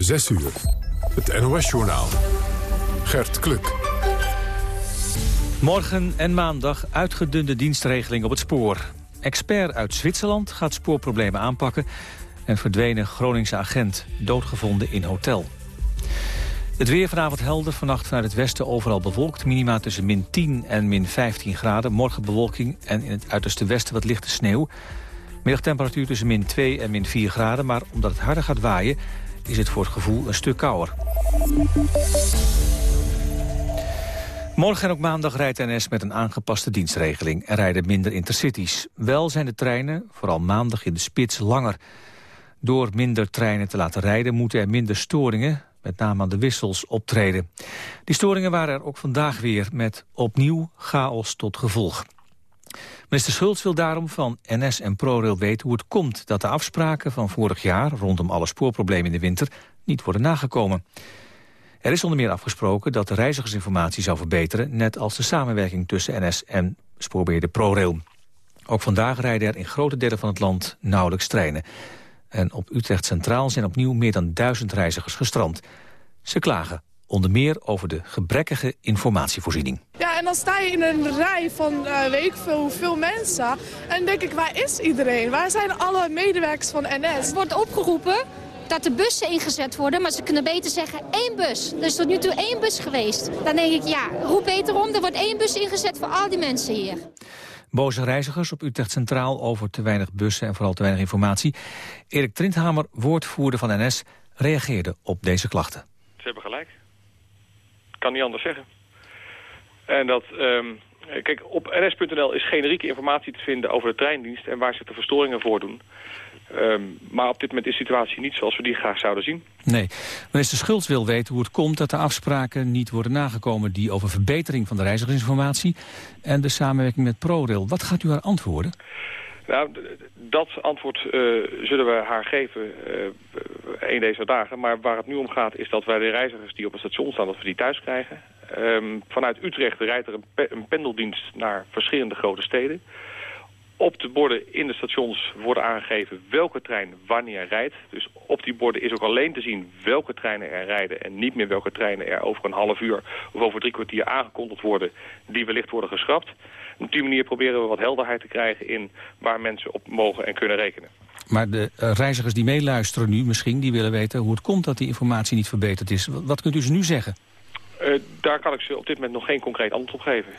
6 uur. Het NOS-journaal. Gert Kluk. Morgen en maandag uitgedunde dienstregeling op het spoor. Expert uit Zwitserland gaat spoorproblemen aanpakken... en verdwenen Groningse agent doodgevonden in hotel. Het weer vanavond helder, vannacht vanuit het westen overal bewolkt. Minima tussen min 10 en min 15 graden. Morgen bewolking en in het uiterste westen wat lichte sneeuw. Middagtemperatuur tussen min 2 en min 4 graden. Maar omdat het harder gaat waaien, is het voor het gevoel een stuk kouder. Morgen en ook maandag rijdt NS met een aangepaste dienstregeling. Er rijden minder intercities. Wel zijn de treinen, vooral maandag in de spits, langer. Door minder treinen te laten rijden moeten er minder storingen met name aan de wissels, optreden. Die storingen waren er ook vandaag weer met opnieuw chaos tot gevolg. Minister Schultz wil daarom van NS en ProRail weten hoe het komt... dat de afspraken van vorig jaar rondom alle spoorproblemen in de winter niet worden nagekomen. Er is onder meer afgesproken dat de reizigersinformatie zou verbeteren... net als de samenwerking tussen NS en spoorbeheerder ProRail. Ook vandaag rijden er in grote delen van het land nauwelijks treinen. En op Utrecht Centraal zijn opnieuw meer dan duizend reizigers gestrand. Ze klagen onder meer over de gebrekkige informatievoorziening. Ja, en dan sta je in een rij van uh, weet ik veel hoeveel mensen. En dan denk ik, waar is iedereen? Waar zijn alle medewerkers van NS? Er wordt opgeroepen dat de bussen ingezet worden, maar ze kunnen beter zeggen één bus. Er is tot nu toe één bus geweest. Dan denk ik, ja, roep beter om, er wordt één bus ingezet voor al die mensen hier. Boze reizigers op Utrecht Centraal over te weinig bussen en vooral te weinig informatie. Erik Trindhamer, woordvoerder van NS, reageerde op deze klachten. Ze hebben gelijk. Kan niet anders zeggen. En dat, um, kijk, op ns.nl is generieke informatie te vinden over de treindienst en waar zich de verstoringen voordoen. Um, maar op dit moment is de situatie niet zoals we die graag zouden zien. Nee. Minister Schultz wil weten hoe het komt dat de afspraken niet worden nagekomen... die over verbetering van de reizigersinformatie en de samenwerking met ProRail. Wat gaat u haar antwoorden? Nou, dat antwoord uh, zullen we haar geven uh, een deze dagen. Maar waar het nu om gaat is dat wij de reizigers die op het station staan... dat we die thuis krijgen. Um, vanuit Utrecht rijdt er een pendeldienst naar verschillende grote steden. Op de borden in de stations worden aangegeven welke trein wanneer rijdt. Dus op die borden is ook alleen te zien welke treinen er rijden... en niet meer welke treinen er over een half uur of over drie kwartier aangekondigd worden... die wellicht worden geschrapt. Op die manier proberen we wat helderheid te krijgen in waar mensen op mogen en kunnen rekenen. Maar de uh, reizigers die meeluisteren nu misschien, die willen weten hoe het komt dat die informatie niet verbeterd is. Wat kunt u ze nu zeggen? Uh, daar kan ik ze op dit moment nog geen concreet antwoord op geven.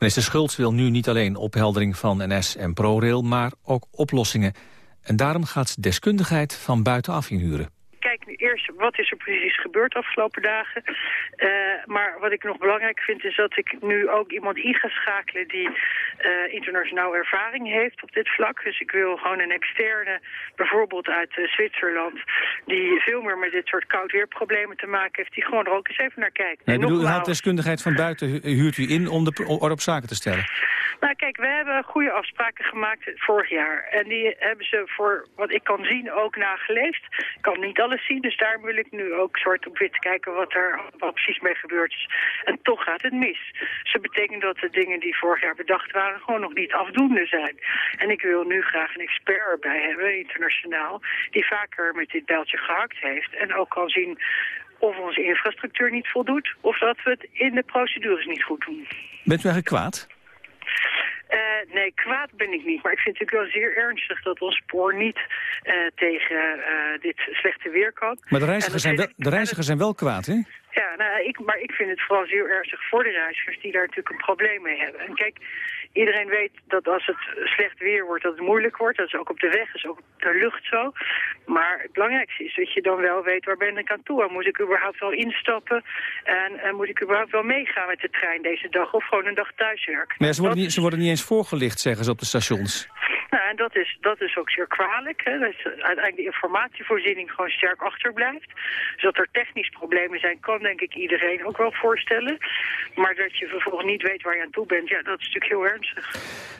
Minister Schultz wil nu niet alleen opheldering van NS en ProRail, maar ook oplossingen. En daarom gaat ze deskundigheid van buitenaf inhuren kijk nu eerst wat is er precies gebeurd de afgelopen dagen. Uh, maar wat ik nog belangrijk vind is dat ik nu ook iemand in ga schakelen die uh, internationaal ervaring heeft op dit vlak. Dus ik wil gewoon een externe, bijvoorbeeld uit uh, Zwitserland, die veel meer met dit soort koudweerproblemen te maken heeft, die gewoon er ook eens even naar kijkt. Nee, bedoel, u deskundigheid van buiten, huurt u in om de orde op zaken te stellen? Nou kijk, we hebben goede afspraken gemaakt vorig jaar. En die hebben ze voor wat ik kan zien ook nageleefd. Ik kan niet alles zien, dus daar wil ik nu ook zwart op wit kijken wat er wat precies mee gebeurd is. En toch gaat het mis. Dus dat betekent dat de dingen die vorig jaar bedacht waren gewoon nog niet afdoende zijn. En ik wil nu graag een expert erbij hebben, internationaal, die vaker met dit bijltje gehakt heeft. En ook kan zien of onze infrastructuur niet voldoet, of dat we het in de procedures niet goed doen. Bent u eigenlijk kwaad? Uh, nee, kwaad ben ik niet. Maar ik vind het natuurlijk wel zeer ernstig dat ons spoor niet uh, tegen uh, dit slechte weer kan. Maar de reizigers, zijn wel, de reizigers zijn wel kwaad, hè? Ja, nou, ik, maar ik vind het vooral zeer ernstig voor de reizigers die daar natuurlijk een probleem mee hebben. En kijk, iedereen weet dat als het slecht weer wordt, dat het moeilijk wordt. Dat is ook op de weg, dat is ook op de lucht zo. Maar het belangrijkste is dat je dan wel weet waar ben ik aan toe. En moet ik überhaupt wel instappen? En, en moet ik überhaupt wel meegaan met de trein deze dag? Of gewoon een dag thuiswerken? Maar ze worden, niet, ze worden niet eens voorgelicht, zeggen ze op de stations. Nou, en dat is, dat is ook zeer kwalijk. Hè? Dat uiteindelijk de informatievoorziening gewoon sterk achterblijft. Dus dat er technisch problemen zijn, kan denk ik iedereen ook wel voorstellen. Maar dat je vervolgens niet weet waar je aan toe bent, ja, dat is natuurlijk heel ernstig.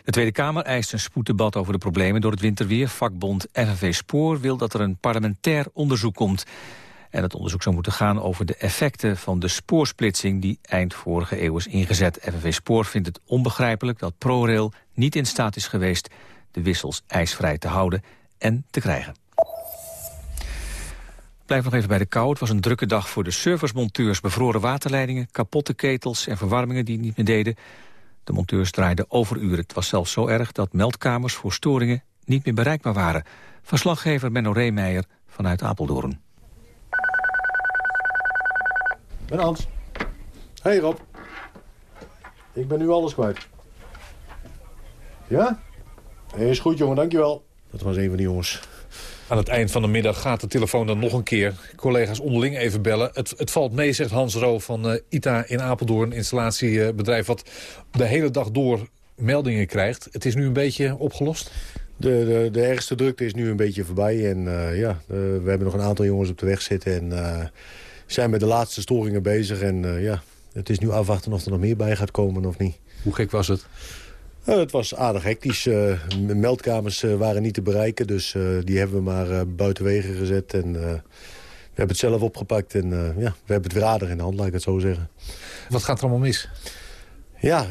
De Tweede Kamer eist een spoeddebat over de problemen door het winterweer. Vakbond FNV Spoor wil dat er een parlementair onderzoek komt. En het onderzoek zou moeten gaan over de effecten van de spoorsplitsing die eind vorige eeuw is ingezet. FNV Spoor vindt het onbegrijpelijk dat ProRail niet in staat is geweest de wissels ijsvrij te houden en te krijgen. Blijf nog even bij de kou. Het was een drukke dag voor de servicemonteurs. Bevroren waterleidingen, kapotte ketels en verwarmingen die niet meer deden. De monteurs draaiden overuren. Het was zelfs zo erg dat meldkamers voor storingen niet meer bereikbaar waren. Verslaggever Menno Reemeijer vanuit Apeldoorn. Ben Hans. Hey Rob. Ik ben nu alles kwijt. Ja? Is goed jongen, dankjewel. Dat was een van die jongens. Aan het eind van de middag gaat de telefoon dan nog een keer. Collega's onderling even bellen. Het, het valt mee, zegt Hans Roo van uh, ITA in Apeldoorn. Installatiebedrijf wat de hele dag door meldingen krijgt. Het is nu een beetje opgelost? De, de, de ergste drukte is nu een beetje voorbij. En uh, ja, uh, we hebben nog een aantal jongens op de weg zitten. En uh, zijn met de laatste storingen bezig. En ja, het is nu afwachten of er nog meer bij gaat komen of niet. Hoe gek was het? Uh, het was aardig hectisch. Uh, meldkamers uh, waren niet te bereiken, dus die hebben we maar buiten wegen gezet. En, we hebben het zelf opgepakt en ja, we hebben het weer aardig in de hand, laat ik het zo zeggen. Wat gaat er allemaal mis? Ja,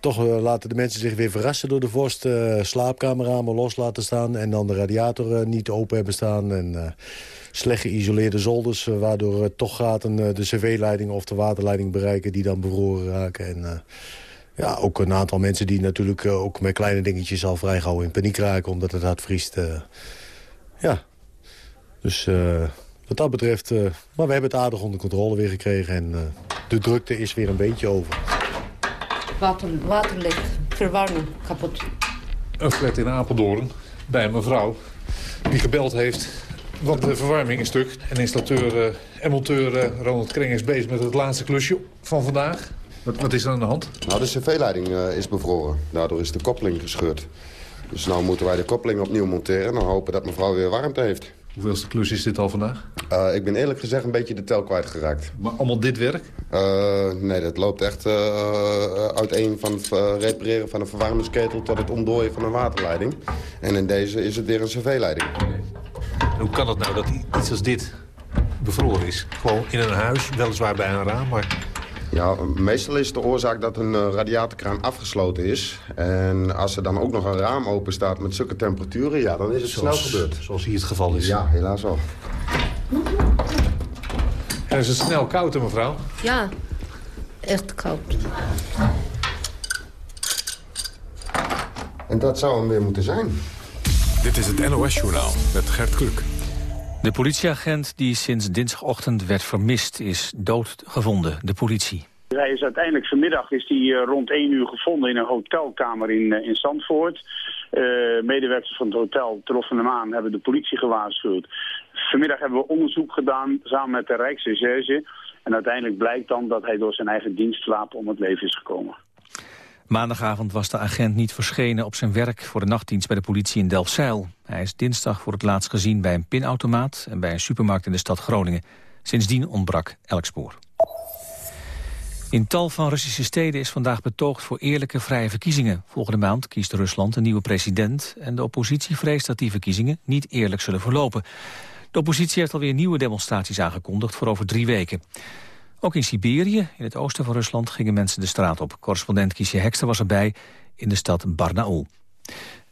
toch laten de mensen zich weer verrassen door de vorst. slaapkamerramen los laten staan en dan de radiator niet open hebben staan. En slecht geïsoleerde zolders, waardoor toch gaten de cv-leiding of de waterleiding bereiken die dan bevroren raken. En, ja, ook een aantal mensen die natuurlijk uh, ook met kleine dingetjes al vrij gauw in paniek raken... omdat het hard vriest. Uh, ja, dus uh, wat dat betreft... maar we hebben het aardig onder controle weer gekregen... en de drukte is weer een beetje over. Water, waterlicht, verwarming, kapot. Een flat in Apeldoorn bij een mevrouw die gebeld heeft... want de verwarming is stuk. En installateur en monteur Ronald Kring is bezig met het laatste klusje van vandaag... Wat, wat is er aan de hand? Nou, de cv-leiding uh, is bevroren. Daardoor is de koppeling gescheurd. Dus nu moeten wij de koppeling opnieuw monteren... en hopen dat mevrouw weer warmte heeft. Hoeveelste klus is dit al vandaag? Uh, ik ben eerlijk gezegd een beetje de tel kwijtgeraakt. Maar allemaal dit werk? Uh, nee, dat loopt echt uiteen van het repareren van een verwarmingsketel... tot het omdooien van een waterleiding. En in deze is het weer een cv-leiding. Hoe kan het nou dat iets als dit bevroren is? Gewoon in een huis, weliswaar bij een raam, maar ja, meestal is de oorzaak dat een uh, radiatorkraan afgesloten is. En als er dan ook nog een raam open staat met zulke temperaturen... ja, dan is het zoals, snel gebeurd. Zoals hier het geval is. Ja, helaas wel. Er is het snel koud, hè, mevrouw? Ja, echt koud. En dat zou hem weer moeten zijn. Dit is het NOS-journaal met Gert Kluk. De politieagent die sinds dinsdagochtend werd vermist is doodgevonden. De politie. Hij is uiteindelijk vanmiddag is hij rond 1 uur gevonden in een hotelkamer in, in Zandvoort. Uh, medewerkers van het hotel troffen hem aan, hebben de politie gewaarschuwd. Vanmiddag hebben we onderzoek gedaan samen met de Rijksrecherche. En uiteindelijk blijkt dan dat hij door zijn eigen dienstwapen om het leven is gekomen. Maandagavond was de agent niet verschenen op zijn werk voor de nachtdienst bij de politie in Delfzijl. Hij is dinsdag voor het laatst gezien bij een pinautomaat en bij een supermarkt in de stad Groningen. Sindsdien ontbrak elk spoor. In tal van Russische steden is vandaag betoogd voor eerlijke vrije verkiezingen. Volgende maand kiest Rusland een nieuwe president en de oppositie vreest dat die verkiezingen niet eerlijk zullen verlopen. De oppositie heeft alweer nieuwe demonstraties aangekondigd voor over drie weken. Ook in Siberië, in het oosten van Rusland, gingen mensen de straat op. Correspondent Kiesja Hekster was erbij in de stad Barnaul.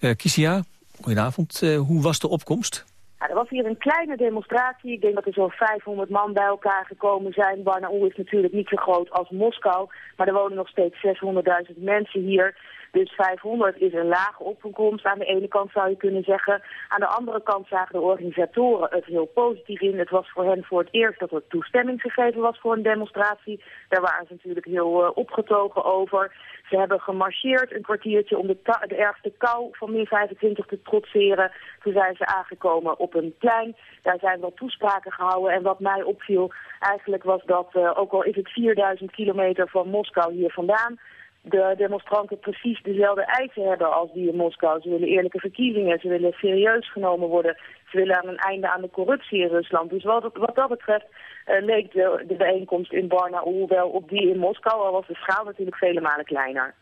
Uh, Kiesja, goedenavond. Uh, hoe was de opkomst? Ja, er was hier een kleine demonstratie. Ik denk dat er zo'n 500 man bij elkaar gekomen zijn. Barnaul is natuurlijk niet zo groot als Moskou. Maar er wonen nog steeds 600.000 mensen hier. Dus 500 is een lage opkomst. Aan de ene kant zou je kunnen zeggen. Aan de andere kant zagen de organisatoren het heel positief in. Het was voor hen voor het eerst dat er toestemming gegeven was voor een demonstratie. Daar waren ze natuurlijk heel uh, opgetogen over. Ze hebben gemarcheerd een kwartiertje om de, de ergste kou van min 25 te trotseren. Toen zijn ze aangekomen op een plein. Daar zijn wel toespraken gehouden. En wat mij opviel eigenlijk was dat, uh, ook al is het 4000 kilometer van Moskou hier vandaan de demonstranten precies dezelfde eisen hebben als die in Moskou. Ze willen eerlijke verkiezingen, ze willen serieus genomen worden. Ze willen aan een einde aan de corruptie in Rusland. Dus wat, wat dat betreft uh, leek de, de bijeenkomst in Barnaul wel op die in Moskou. Al was de schaal natuurlijk vele malen kleiner.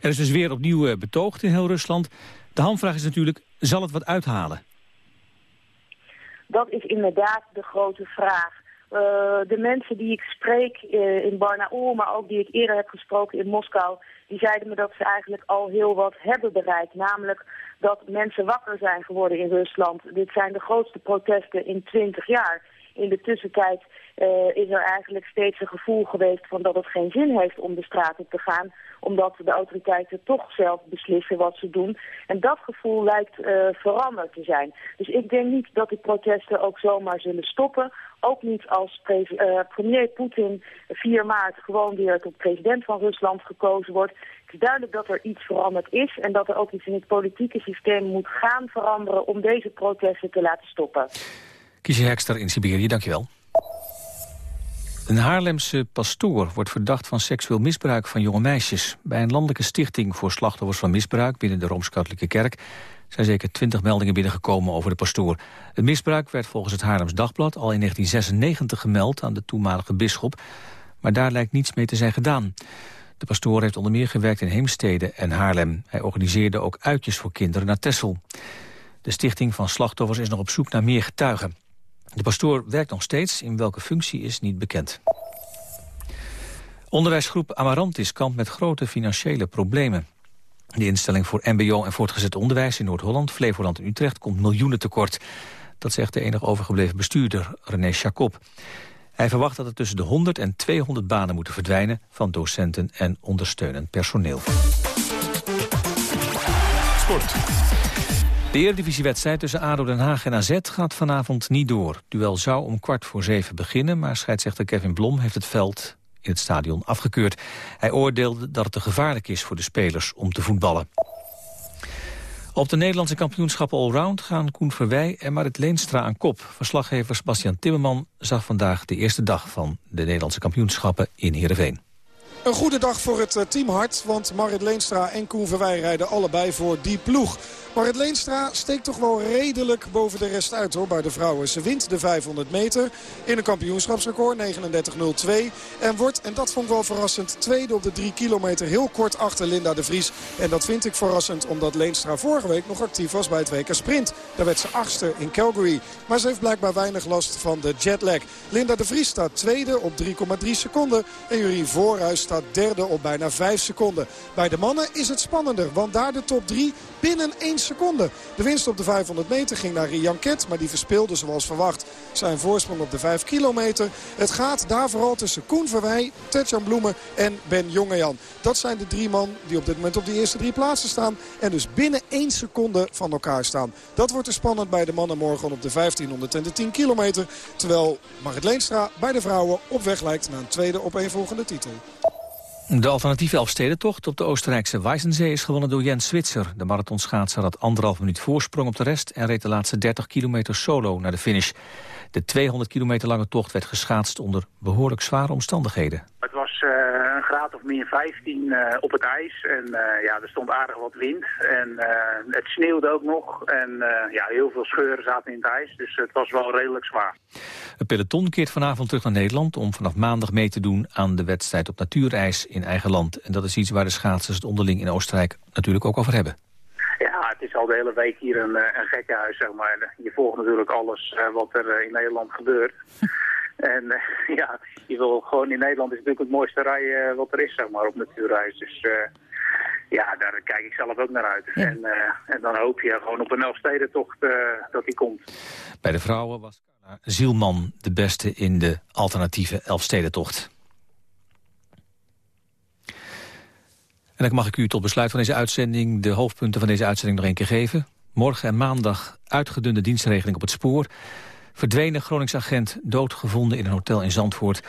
Er is dus weer opnieuw uh, betoogd in heel Rusland. De hamvraag is natuurlijk, zal het wat uithalen? Dat is inderdaad de grote vraag. Uh, de mensen die ik spreek uh, in Barnaul, maar ook die ik eerder heb gesproken in Moskou, die zeiden me dat ze eigenlijk al heel wat hebben bereikt. Namelijk dat mensen wakker zijn geworden in Rusland. Dit zijn de grootste protesten in 20 jaar. In de tussentijd uh, is er eigenlijk steeds een gevoel geweest van dat het geen zin heeft om de straat op te gaan. Omdat de autoriteiten toch zelf beslissen wat ze doen. En dat gevoel lijkt uh, veranderd te zijn. Dus ik denk niet dat die protesten ook zomaar zullen stoppen. Ook niet als uh, premier Poetin 4 maart gewoon weer tot president van Rusland gekozen wordt. Het is duidelijk dat er iets veranderd is en dat er ook iets in het politieke systeem moet gaan veranderen om deze protesten te laten stoppen. Kiesje Hekster in Siberië, dankjewel. Een Haarlemse pastoor wordt verdacht van seksueel misbruik van jonge meisjes. Bij een landelijke stichting voor slachtoffers van misbruik binnen de Rooms-Katholieke Kerk zijn zeker twintig meldingen binnengekomen over de pastoor. Het misbruik werd volgens het Haarlems Dagblad al in 1996 gemeld aan de toenmalige bisschop, maar daar lijkt niets mee te zijn gedaan. De pastoor heeft onder meer gewerkt in Heemstede en Haarlem. Hij organiseerde ook uitjes voor kinderen naar Tessel. De stichting van slachtoffers is nog op zoek naar meer getuigen. De pastoor werkt nog steeds, in welke functie is niet bekend. Onderwijsgroep Amarantis kampt met grote financiële problemen. De instelling voor mbo en voortgezet onderwijs in Noord-Holland, Flevoland en Utrecht komt miljoenen tekort. Dat zegt de enige overgebleven bestuurder, René Jacob. Hij verwacht dat er tussen de 100 en 200 banen moeten verdwijnen... van docenten en ondersteunend personeel. Sport. De Eredivisiewedstrijd tussen ADO Den Haag en AZ gaat vanavond niet door. Duel zou om kwart voor zeven beginnen, maar scheidsrechter Kevin Blom heeft het veld in het stadion afgekeurd. Hij oordeelde dat het te gevaarlijk is voor de spelers om te voetballen. Op de Nederlandse kampioenschappen allround gaan Koen Verwij en Marit Leenstra aan kop. Verslaggever Sebastian Timmerman zag vandaag de eerste dag van de Nederlandse kampioenschappen in Heerenveen. Een goede dag voor het eh, team Hart, want Marit Leenstra en Koen Verwij rijden allebei voor die ploeg. Marit Leenstra steekt toch wel redelijk boven de rest uit hoor, bij de vrouwen. Ze wint de 500 meter in een kampioenschapsrecord, 39.02. En wordt, en dat vond ik wel verrassend, tweede op de 3 kilometer. Heel kort achter Linda de Vries. En dat vind ik verrassend omdat Leenstra vorige week nog actief was bij het WK Sprint. Daar werd ze achtste in Calgary. Maar ze heeft blijkbaar weinig last van de jetlag. Linda de Vries staat tweede op 3,3 seconden. En Jurien Voorhuis staat derde op bijna 5 seconden. Bij de mannen is het spannender, want daar de top 3 binnen 1 seconde. De winst op de 500 meter ging naar Rian Ket, maar die verspeelde zoals verwacht zijn voorsprong op de 5 kilometer. Het gaat daar vooral tussen Koen Verwij, Tetjan Bloemen en Ben Jongejan. Dat zijn de drie man die op dit moment op de eerste drie plaatsen staan. En dus binnen 1 seconde van elkaar staan. Dat wordt er spannend bij de mannen morgen op de 1500 en de 10 kilometer. Terwijl Marit Leenstra bij de vrouwen op weg lijkt naar een tweede opeenvolgende titel. De alternatieve Elfstedentocht op de Oostenrijkse Weissensee is gewonnen door Jens Zwitser. De marathonschaatser had anderhalf minuut voorsprong op de rest... en reed de laatste 30 kilometer solo naar de finish. De 200 kilometer lange tocht werd geschaatst onder behoorlijk zware omstandigheden. Het was uh, een graad of min 15 uh, op het ijs en uh, ja, er stond aardig wat wind. En het sneeuwde ook nog en ja, heel veel scheuren zaten in het ijs, dus het was wel redelijk zwaar. Het peloton keert vanavond terug naar Nederland om vanaf maandag mee te doen aan de wedstrijd op natuurijs in eigen land. En dat is iets waar de schaatsers het onderling in Oostenrijk natuurlijk ook over hebben. Al de hele week hier een, een gekkenhuis, zeg maar. Je volgt natuurlijk alles uh, wat er uh, in Nederland gebeurt. en uh, ja, je wil gewoon in Nederland is natuurlijk het mooiste rijden wat er is, zeg maar, op natuurreis. Dus ja, daar kijk ik zelf ook naar uit. Ja. En, en dan hoop je gewoon op een Elfstedentocht dat die komt. Bij de vrouwen was Carla Zielman de beste in de alternatieve Elfstedentocht. En dan mag ik u tot besluit van deze uitzending de hoofdpunten van deze uitzending nog een keer geven. Morgen en maandag uitgedunde dienstregeling op het spoor. Verdwenen Gronings agent doodgevonden in een hotel in Zandvoort.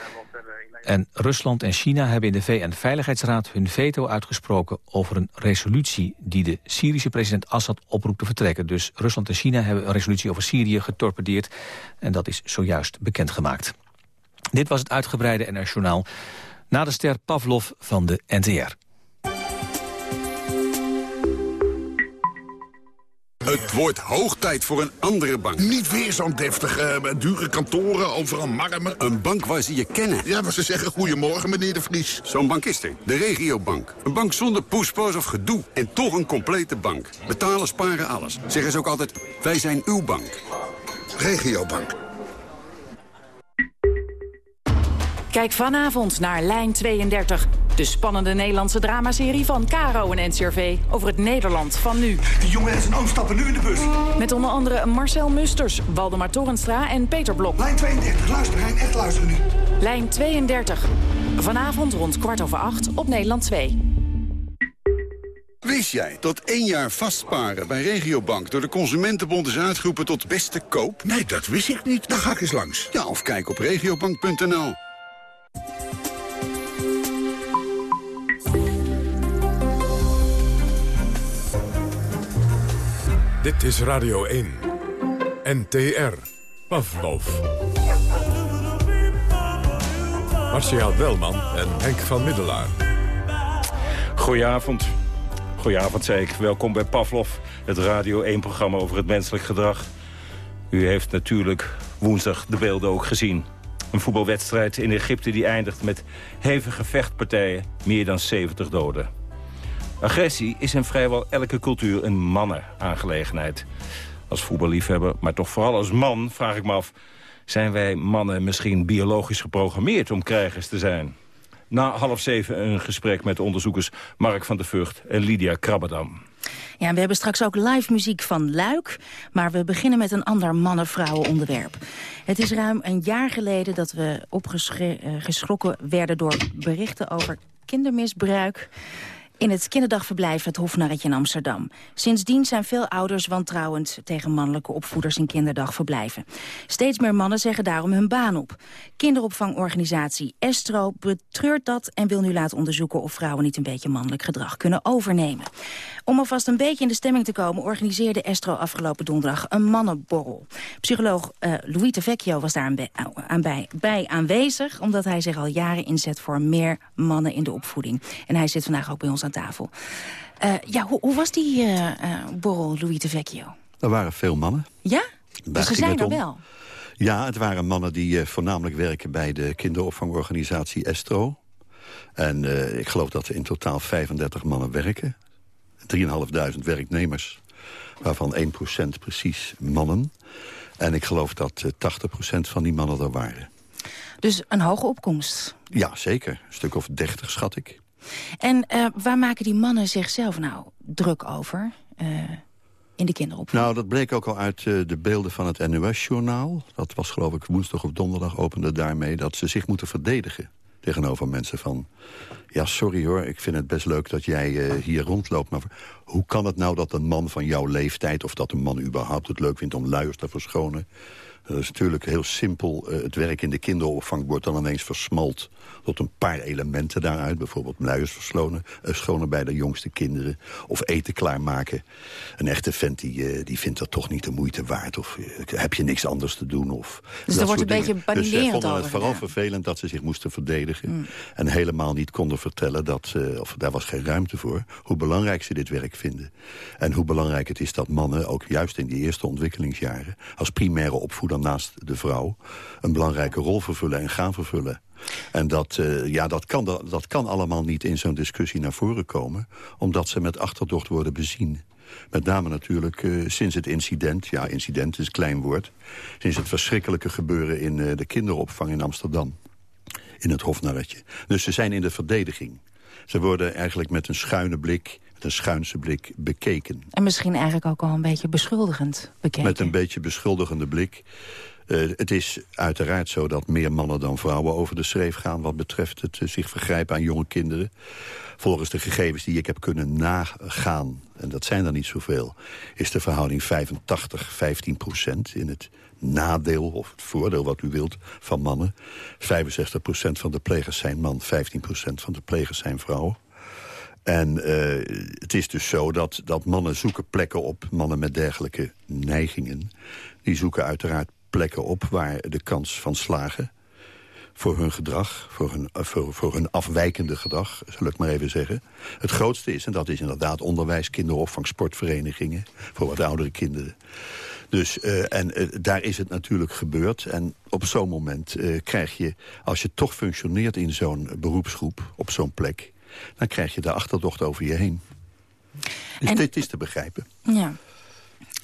En Rusland en China hebben in de VN-veiligheidsraad hun veto uitgesproken over een resolutie die de Syrische president Assad oproept te vertrekken. Dus Rusland en China hebben een resolutie over Syrië getorpedeerd en dat is zojuist bekendgemaakt. Dit was het uitgebreide NR Journaal. Na de ster Pavlov van de NTR. Het wordt hoog tijd voor een andere bank. Niet weer zo'n deftige, uh, dure kantoren, overal marmer. Een bank waar ze je kennen. Ja, waar ze zeggen goedemorgen, meneer de Vries. Zo'n bank is er. De regiobank. Een bank zonder poespas of gedoe. En toch een complete bank. Betalen, sparen, alles. Zeggen ze ook altijd, wij zijn uw bank. Regiobank. Kijk vanavond naar Lijn 32. De De spannende Nederlandse dramaserie van Caro en NCRV over het Nederland van nu. Die jongen en zijn oom stappen nu in de bus. Met onder andere Marcel Musters, Waldemar Torenstra en Peter Blok. Lijn 32, luister Rijn, echt luisteren nu. Lijn 32. Vanavond rond kwart over acht op Nederland 2. Wist jij dat één jaar vastparen bij Regiobank door de Consumentenbond is uitgeroepen tot beste koop? Nee, dat wist ik niet. Dan ga ik eens langs. Ja, of kijk op regiobank.nl. Dit is Radio 1. NTR. Pavlov. Marcia Welman en Henk van Middelaar. Goedenavond. Goedenavond, zei ik. Welkom bij Pavlov, het Radio 1-programma over het menselijk gedrag. U heeft natuurlijk woensdag de beelden ook gezien. Een voetbalwedstrijd in Egypte die eindigt met hevige vechtpartijen. Meer dan 70 doden. Agressie is in vrijwel elke cultuur een mannen-aangelegenheid. Als voetballiefhebber, maar toch vooral als man, vraag ik me af... zijn wij mannen misschien biologisch geprogrammeerd om krijgers te zijn? Na half zeven een gesprek met onderzoekers Mark van der Vught en Lydia Krabbedam. Ja, we hebben straks ook live muziek van Luik. Maar we beginnen met een ander mannen-vrouwen onderwerp. Het is ruim een jaar geleden dat we opgeschrokken werden door berichten over kindermisbruik in het kinderdagverblijf Het Hofnarretje in Amsterdam. Sindsdien zijn veel ouders wantrouwend tegen mannelijke opvoeders in kinderdagverblijven. Steeds meer mannen zeggen daarom hun baan op. Kinderopvangorganisatie Estro betreurt dat en wil nu laten onderzoeken of vrouwen niet een beetje mannelijk gedrag kunnen overnemen. Om alvast een beetje in de stemming te komen organiseerde Estro afgelopen donderdag een mannenborrel. Psycholoog uh, Louis de Vecchio was daar aan bij, bij aanwezig omdat hij zich al jaren inzet voor meer mannen in de opvoeding. En hij zit vandaag ook bij ons aan tafel. Uh, ja, hoe, hoe, was die uh, borrel, Louis de Vecchio? Er waren veel mannen. Ja? dus ze zijn er wel? Ja, het waren mannen die voornamelijk werken bij de kinderopvangorganisatie Estro. En ik geloof dat er in totaal 35 mannen werken. 3.500 werknemers, waarvan 1% precies mannen. En ik geloof dat 80% van die mannen er waren. Dus een hoge opkomst? Ja, zeker. Een stuk of 30 schat ik. En uh, waar maken die mannen zichzelf nou druk over uh, in de kinderopvang? Nou, dat bleek ook al uit uh, de beelden van het NOS-journaal. Dat was geloof ik woensdag of donderdag opende daarmee... dat ze zich moeten verdedigen tegenover mensen van... ja, sorry hoor, ik vind het best leuk dat jij hier rondloopt... maar hoe kan het nou dat een man van jouw leeftijd... of dat een man überhaupt het leuk vindt om luiers te verschonen... Dat is natuurlijk heel simpel. het werk in de kinderopvang wordt dan ineens versmalt tot een paar elementen daaruit. Bijvoorbeeld luiers verschonen, uh, schonen bij de jongste kinderen. Of eten klaarmaken. Een echte vent die, uh, die vindt dat toch niet de moeite waard. Of uh, heb je niks anders te doen. Of, dus dat wordt een beetje baninerend Dus ze vonden het vooral vervelend dat ze zich moesten verdedigen. Mm. En helemaal niet konden vertellen, dat, of daar was geen ruimte voor... hoe belangrijk ze dit werk vinden. En hoe belangrijk het is dat mannen, ook juist in die eerste ontwikkelingsjaren... als primaire opvoeder naast de vrouw... een belangrijke rol vervullen en gaan vervullen. En dat, uh, ja, dat, kan, dat, dat kan allemaal niet in zo'n discussie naar voren komen... omdat ze met achterdocht worden bezien. Met name natuurlijk uh, sinds het incident, ja, incident is een klein woord... sinds het verschrikkelijke gebeuren in uh, de kinderopvang in Amsterdam. In het Hofnarretje. Dus ze zijn in de verdediging. Ze worden eigenlijk met een schuine blik met een schuinse blik bekeken. En misschien eigenlijk ook al een beetje beschuldigend bekeken. Met een beetje beschuldigende blik. Uh, het is uiteraard zo dat meer mannen dan vrouwen over de schreef gaan... wat betreft het uh, zich vergrijpen aan jonge kinderen. Volgens de gegevens die ik heb kunnen nagaan, en dat zijn er niet zoveel... is de verhouding 85, 15 procent in het nadeel, of het voordeel wat u wilt, van mannen. 65 procent van de plegers zijn man, 15 procent van de plegers zijn vrouw. En uh, het is dus zo dat, dat mannen zoeken plekken op, mannen met dergelijke neigingen. Die zoeken uiteraard plekken op waar de kans van slagen voor hun gedrag, voor hun, eh, voor, voor hun afwijkende gedrag, zal ik maar even zeggen. Het grootste is, en dat is inderdaad onderwijs, kinderopvang, sportverenigingen... voor wat oudere kinderen. Dus, uh, en uh, daar is het natuurlijk gebeurd. En op zo'n moment uh, krijg je, als je toch functioneert in zo'n beroepsgroep, op zo'n plek... dan krijg je de achterdocht over je heen. Dus en, dit is te begrijpen. Ja.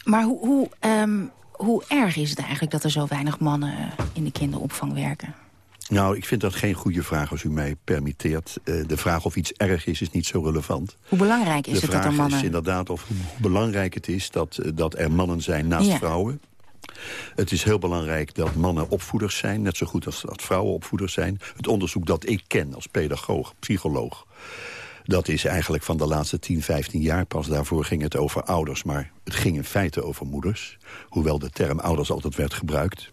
Maar hoe, hoe um, hoe erg is het eigenlijk dat er zo weinig mannen in de kinderopvang werken? Nou, ik vind dat geen goede vraag als u mij permitteert. Uh, de vraag of iets erg is, is niet zo relevant. Hoe belangrijk is de het dat er mannen... De vraag is inderdaad of hoe belangrijk het is dat, uh, dat er mannen zijn naast Ja. vrouwen. Het is heel belangrijk dat mannen opvoeders zijn, net zo goed als dat vrouwen opvoeders zijn. Het onderzoek dat ik ken als pedagoog, psycholoog... dat is eigenlijk van de laatste 10, 15 jaar pas. Daarvoor ging het over ouders, maar het ging in feite over moeders. Hoewel de term ouders altijd werd gebruikt.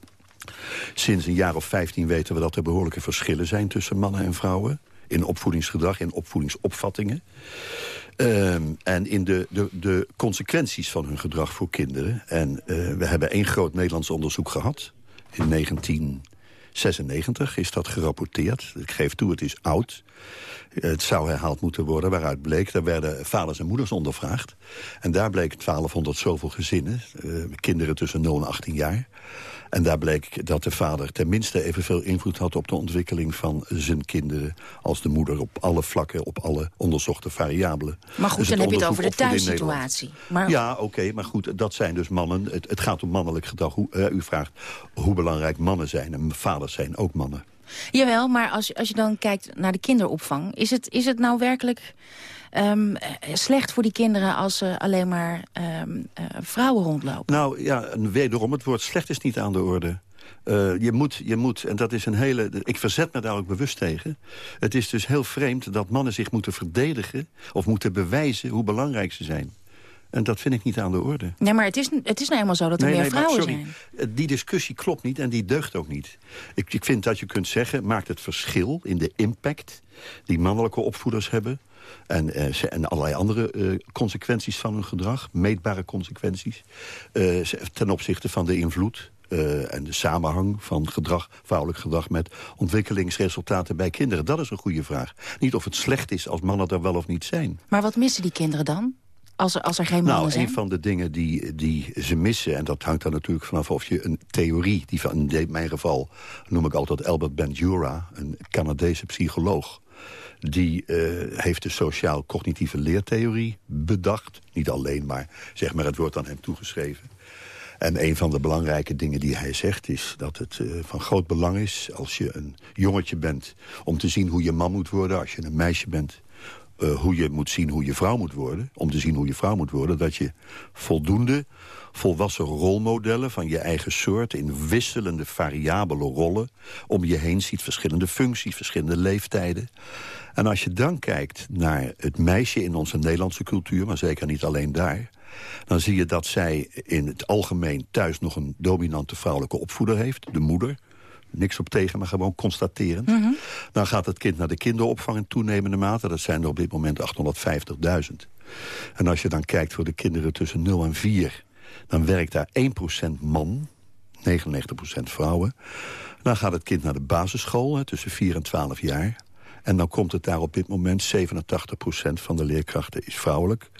Sinds een jaar of 15 weten we dat er behoorlijke verschillen zijn tussen mannen en vrouwen. In opvoedingsgedrag, in opvoedingsopvattingen. Ehm, en in de, de, de consequenties van hun gedrag voor kinderen. En eh, we hebben één groot Nederlands onderzoek gehad. In 1996 is dat gerapporteerd. Ik geef toe, het is oud. Het zou herhaald moeten worden, waaruit bleek... daar werden vaders en moeders ondervraagd. En daar bleek 1200 zoveel gezinnen, eh, kinderen tussen 0 en 18 jaar... En daar bleek dat de vader tenminste evenveel invloed had op de ontwikkeling van zijn kinderen... als de moeder op alle vlakken, op alle onderzochte variabelen. Maar goed, Dus dan heb je het over de thuissituatie. Maar Ja, oké, maar goed, dat zijn dus mannen. Het, het gaat om mannelijk gedrag. Hoe, eh, u vraagt hoe belangrijk mannen zijn. En vaders zijn ook mannen. Jawel, maar als, als je dan kijkt naar de kinderopvang... is het, is het nou werkelijk ehm, eh, slecht voor die kinderen... als ze alleen maar ehm, eh, vrouwen rondlopen? Nou ja, wederom, het woord slecht is niet aan de orde. Eh, je, moet, je moet, en dat is een hele... Ik verzet me daar ook bewust tegen. Het is dus heel vreemd dat mannen zich moeten verdedigen... of moeten bewijzen hoe belangrijk ze zijn. En dat vind ik niet aan de orde. Nee, maar het is, het is nou eenmaal zo dat er meer vrouwen sorry, zijn. eh, Die discussie klopt niet en die deugt ook niet. Ik, ik vind dat je kunt zeggen, maakt het verschil in de impact... die mannelijke opvoeders hebben... En, eh, ze- en allerlei andere eh, consequenties van hun gedrag, meetbare consequenties... eh, ten opzichte van de invloed eh, en de samenhang van gedrag, vrouwelijk gedrag... met ontwikkelingsresultaten bij kinderen. Dat is een goede vraag. Niet of het slecht is als mannen er wel of niet zijn. Maar wat missen die kinderen dan? Als er, als er geen mannen Nou, zijn? een van de dingen die, die ze missen... en dat hangt er natuurlijk vanaf of je een theorie... die van in mijn geval noem ik altijd Albert Bandura... een Canadese psycholoog... die eh, heeft de sociaal-cognitieve leertheorie bedacht. Niet alleen, maar zeg maar, het wordt aan hem toegeschreven. En een van de belangrijke dingen die hij zegt is dat het eh, van groot belang is... als je een jongetje bent, om te zien hoe je man moet worden. Als je een meisje bent, eh, hoe je moet zien hoe je vrouw moet worden. Om te zien hoe je vrouw moet worden. Dat je voldoende volwassen rolmodellen van je eigen soort... in wisselende, variabele rollen om je heen ziet. Verschillende functies, verschillende leeftijden. En als je dan kijkt naar het meisje in onze Nederlandse cultuur... maar zeker niet alleen daar... dan zie je dat zij in het algemeen thuis nog een dominante vrouwelijke opvoeder heeft. De moeder. Niks op tegen, maar gewoon constaterend. Dan gaat het kind naar de kinderopvang in toenemende mate. Dat zijn er op dit moment 850.000. En als je dan kijkt voor de kinderen tussen 0 en 4... dan werkt daar 1% man, 99% vrouwen. Dan gaat het kind naar de basisschool, hè, tussen 4 en 12 jaar. En dan komt het daar op dit moment 87% van de leerkrachten is vrouwelijk.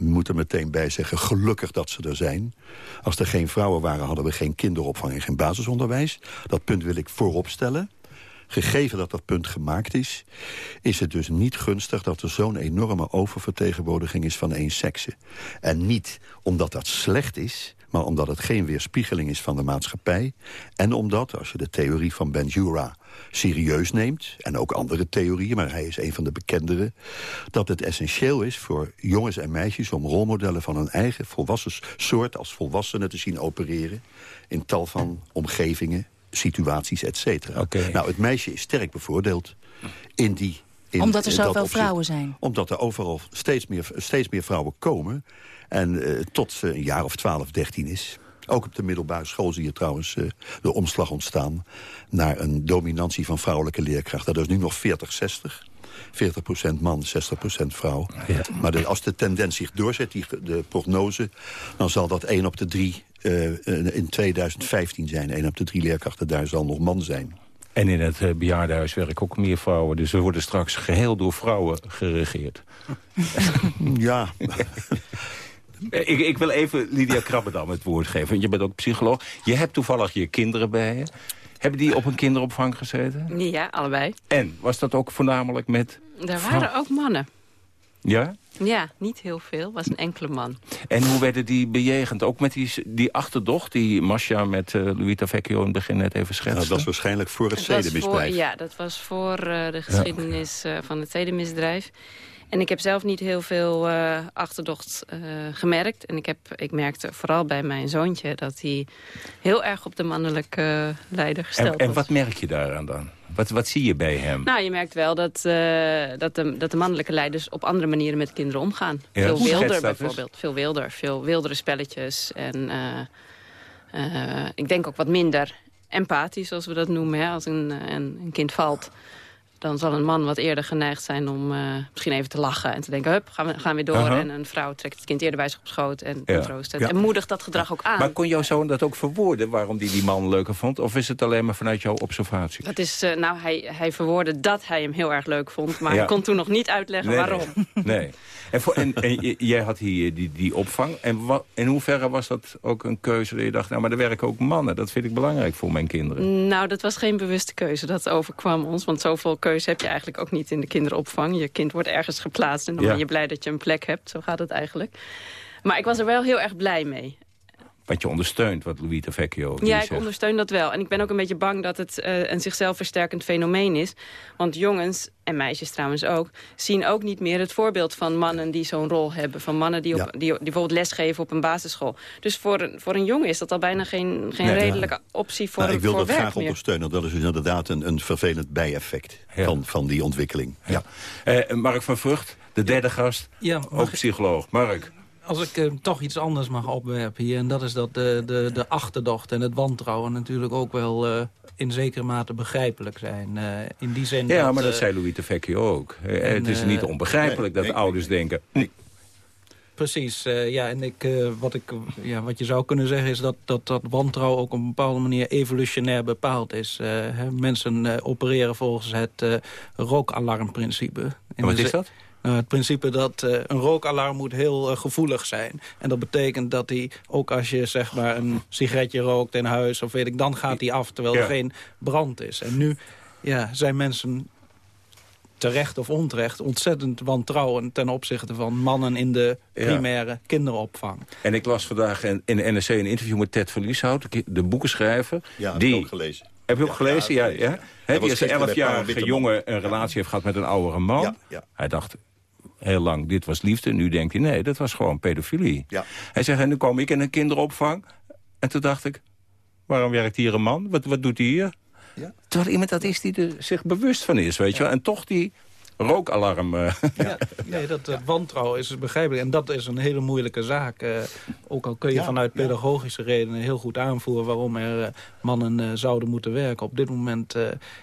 Moeten meteen bij zeggen, gelukkig dat ze er zijn. Als er geen vrouwen waren, hadden we geen kinderopvang en geen basisonderwijs. Dat punt wil ik voorop stellen. Gegeven dat dat punt gemaakt is, is het dus niet gunstig... dat er zo'n enorme oververtegenwoordiging is van één sekse. En niet omdat dat slecht is, maar omdat het geen weerspiegeling is van de maatschappij. En omdat, als je de theorie van Benjura serieus neemt... en ook andere theorieën, maar hij is een van de bekendere... dat het essentieel is voor jongens en meisjes... om rolmodellen van hun eigen volwassen soort als volwassenen te zien opereren... in tal van omgevingen, situaties, et cetera. Nou, het meisje is sterk bevoordeeld in die... In, Omdat er zoveel vrouwen zijn. Omdat er overal steeds meer, steeds meer vrouwen komen. En eh, tot ze een jaar of 12, 13 is. Ook op de middelbare school zie je trouwens eh, de omslag ontstaan... naar een dominantie van vrouwelijke leerkrachten. Dat is nu nog 40-60. 40% man, 60% vrouw. Maar de- als de tendens zich doorzet, die, de prognose... dan zal dat 1 op de 3 in 2015 zijn. 1 op de 3 leerkrachten daar zal nog man zijn. En in het eh, bejaardenhuis werken ook meer vrouwen. Dus we worden straks geheel door vrouwen geregeerd. ja. Eh, Ik, ik wil even Lydia Krabbedam het woord geven. Want je bent ook psycholoog. Je hebt toevallig je kinderen bij je. Hebben die op een kinderopvang gezeten? Ja, allebei. En was dat ook voornamelijk met... Er waren ook mannen. Ja? Ja, niet heel veel. was een enkele man. En hoe werden die bejegend? Ook met die, die achterdocht die Masha met uh, Luita Vecchio in het begin net even schetste? Nou, dat was waarschijnlijk voor het, het zedenmisdrijf. ja, dat was voor uh, de geschiedenis ja. uh, van het zedenmisdrijf. En ik heb zelf niet heel veel uh, achterdocht uh, gemerkt. En ik, heb, ik merkte vooral bij mijn zoontje dat hij heel erg op de mannelijke leider gesteld en, en wat merk je daaraan dan? Wat, wat zie je bij hem? Nou, je merkt wel dat, uh, dat, de, dat de mannelijke leiders op andere manieren met kinderen omgaan. Ja, veel wilder dus? bijvoorbeeld. Veel wilder. Veel wildere spelletjes. En ik denk ook wat minder empathisch, zoals we dat noemen. Hè? Als een, een, een kind valt dan zal een man wat eerder geneigd zijn om uh, misschien even te lachen... en te denken, hup, gaan we, gaan weer door. Uh -huh. En een vrouw trekt het kind eerder bij zich op schoot en, ja. en troost het. Ja. En moedigt dat gedrag ook aan. Maar kon jouw zoon dat ook verwoorden, waarom hij die, die man leuker vond? Of is het alleen maar vanuit jouw observatie? Dat is, uh, nou, hij, hij verwoordde dat hij hem heel erg leuk vond... maar ja. hij kon toen nog niet uitleggen nee, waarom. Nee. nee. En, voor, en, en, jij had hier die, die opvang. En wat, in hoeverre was dat ook een keuze dat je dacht... nou, maar er werken ook mannen. Dat vind ik belangrijk voor mijn kinderen. Nou, dat was geen bewuste keuze. Dat overkwam ons. Want zoveel keuze heb je eigenlijk ook niet in de kinderopvang. Je kind wordt ergens geplaatst en dan ja. ben je blij dat je een plek hebt. Zo gaat het eigenlijk. Maar ik was er wel heel erg blij mee. Want je ondersteunt wat Louis de Vecchio Ja, ik zegt. ondersteun dat wel. En ik ben ook een beetje bang dat het uh, een zichzelf versterkend fenomeen is. Want jongens, en meisjes trouwens ook... zien ook niet meer het voorbeeld van mannen die zo'n rol hebben. Van mannen die, op, ja. die, die bijvoorbeeld lesgeven op een basisschool. Dus voor een, voor een jongen is dat al bijna geen, geen nee, redelijke ja. optie voor, nou, Ik wil voor dat werk graag meer. ondersteunen. Dat is dus inderdaad een, een vervelend bijeffect van, van die ontwikkeling. Ja. Uh, Mark van Vught, de derde gast, ook psycholoog. Mark als ik uh, toch iets anders mag opwerpen hier... en dat is dat de, de, de achterdocht en het wantrouwen natuurlijk ook wel... Uh, in zekere mate begrijpelijk zijn. Uh, in die zin ja, dat, maar dat zei Louis de Vecchio ook. En, het is niet onbegrijpelijk nee, dat nee, ouders nee, denken... Hm. Precies, uh, ja, en ik, uh, wat, ik, ja, wat je zou kunnen zeggen is dat, dat dat wantrouwen ook op een bepaalde manier evolutionair bepaald is. Uh, hè, mensen opereren volgens het rookalarmprincipe. En wat is dat? Uh, het principe dat uh, een rookalarm moet heel uh, gevoelig zijn. En dat betekent dat hij, ook als je zeg maar een sigaretje rookt in huis... of weet ik, dan gaat hij af, terwijl ja. er geen brand is. En nu ja, zijn mensen terecht of onterecht ontzettend wantrouwend... ten opzichte van mannen in de primaire ja. kinderopvang. En ik las vandaag in, in de NRC een interview met Ted van Lieshout... de boekenschrijver. Ja, die, heb ik ook gelezen. Heb je ook gelezen? Ja, ja. ja. He, die als een jongen een relatie heeft gehad met een oudere man. Ja, ja. Hij dacht heel lang, dit was liefde. Nu denkt hij, nee, dat was gewoon pedofilie. Ja. Hij zegt, en nu kwam ik in een kinderopvang. En toen dacht ik, waarom werkt hier een man? Wat, wat doet hij hier? Ja. Terwijl iemand dat is die er zich bewust van is, weet je wel. En toch die rookalarm. Uh. Ja, nee, dat uh, wantrouwen is begrijpelijk. En dat is een hele moeilijke zaak. Uh, ook al kun je ja, vanuit pedagogische ja. redenen heel goed aanvoeren... waarom er mannen zouden moeten werken. Op dit moment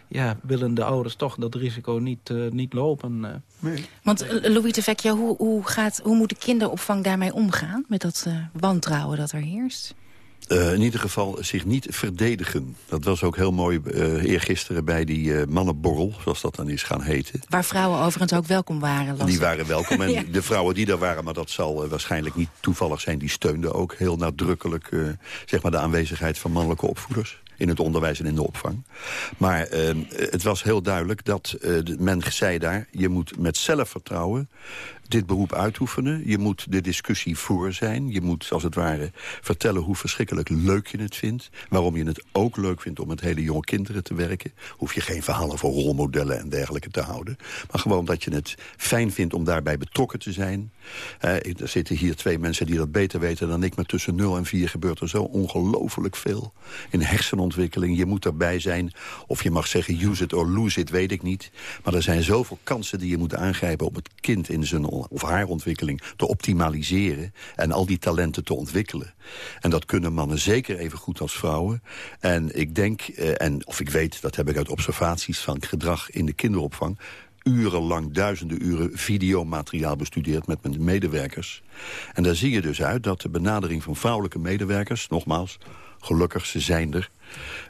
ja, willen de ouders toch dat risico niet, niet lopen. Nee. Want Louis de Vecchio, hoe, hoe, gaat, hoe moet de kinderopvang daarmee omgaan? Met dat wantrouwen dat er heerst? Uh, in ieder geval zich niet verdedigen. Dat was ook heel mooi uh, eergisteren bij die uh, mannenborrel, zoals dat dan is gaan heten. Waar vrouwen overigens ook welkom waren. Lastig. Die waren welkom en ja. de vrouwen die daar waren, maar dat zal waarschijnlijk niet toevallig zijn... die steunden ook heel nadrukkelijk zeg maar de aanwezigheid van mannelijke opvoeders in het onderwijs en in de opvang. Maar uh, het was heel duidelijk dat uh, men zei daar... je moet met zelfvertrouwen dit beroep uitoefenen. Je moet de discussie voor zijn. Je moet, als het ware, vertellen hoe verschrikkelijk leuk je het vindt. Waarom je het ook leuk vindt om met hele jonge kinderen te werken. Hoef je geen verhalen voor rolmodellen en dergelijke te houden. Maar gewoon dat je het fijn vindt om daarbij betrokken te zijn. Uh, er zitten hier twee mensen die dat beter weten dan ik. Maar tussen 0 en 4 gebeurt er zo ongelooflijk veel. In hersenontwikkeling, je moet erbij zijn. Of je mag zeggen use it or lose it, weet ik niet. Maar er zijn zoveel kansen die je moet aangrijpen op het kind in zijn of haar ontwikkeling te optimaliseren en al die talenten te ontwikkelen. En dat kunnen mannen zeker even goed als vrouwen. En ik denk, uh, en of ik weet, dat heb ik uit observaties van gedrag in de kinderopvang urenlang, duizenden uren videomateriaal bestudeerd met mijn medewerkers. En daar zie je dus uit dat de benadering van vrouwelijke medewerkers, nogmaals, gelukkig, ze zijn er.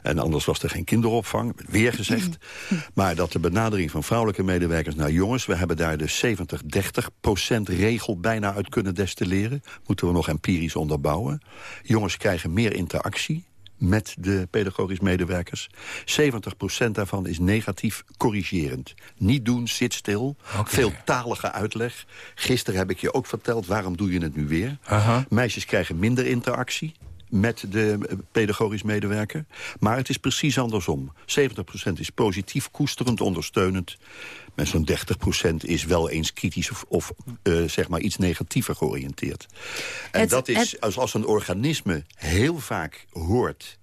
En anders was er geen kinderopvang, weer gezegd. Maar dat de benadering van vrouwelijke medewerkers naar jongens... we hebben daar de 70-30% regel bijna uit kunnen destilleren. Moeten we nog empirisch onderbouwen. Jongens krijgen meer interactie met de pedagogisch medewerkers. 70% daarvan is negatief corrigerend. Niet doen, zit stil. Veel talige uitleg. Gisteren heb ik je ook verteld, waarom doe je het nu weer? Meisjes krijgen minder interactie met de pedagogisch medewerker. Maar het is precies andersom. 70% is positief, koesterend, ondersteunend. Met zo'n 30% is wel eens kritisch of, of uh, zeg maar iets negatiever georiënteerd. En Het- dat is, het- als, als een organisme heel vaak hoort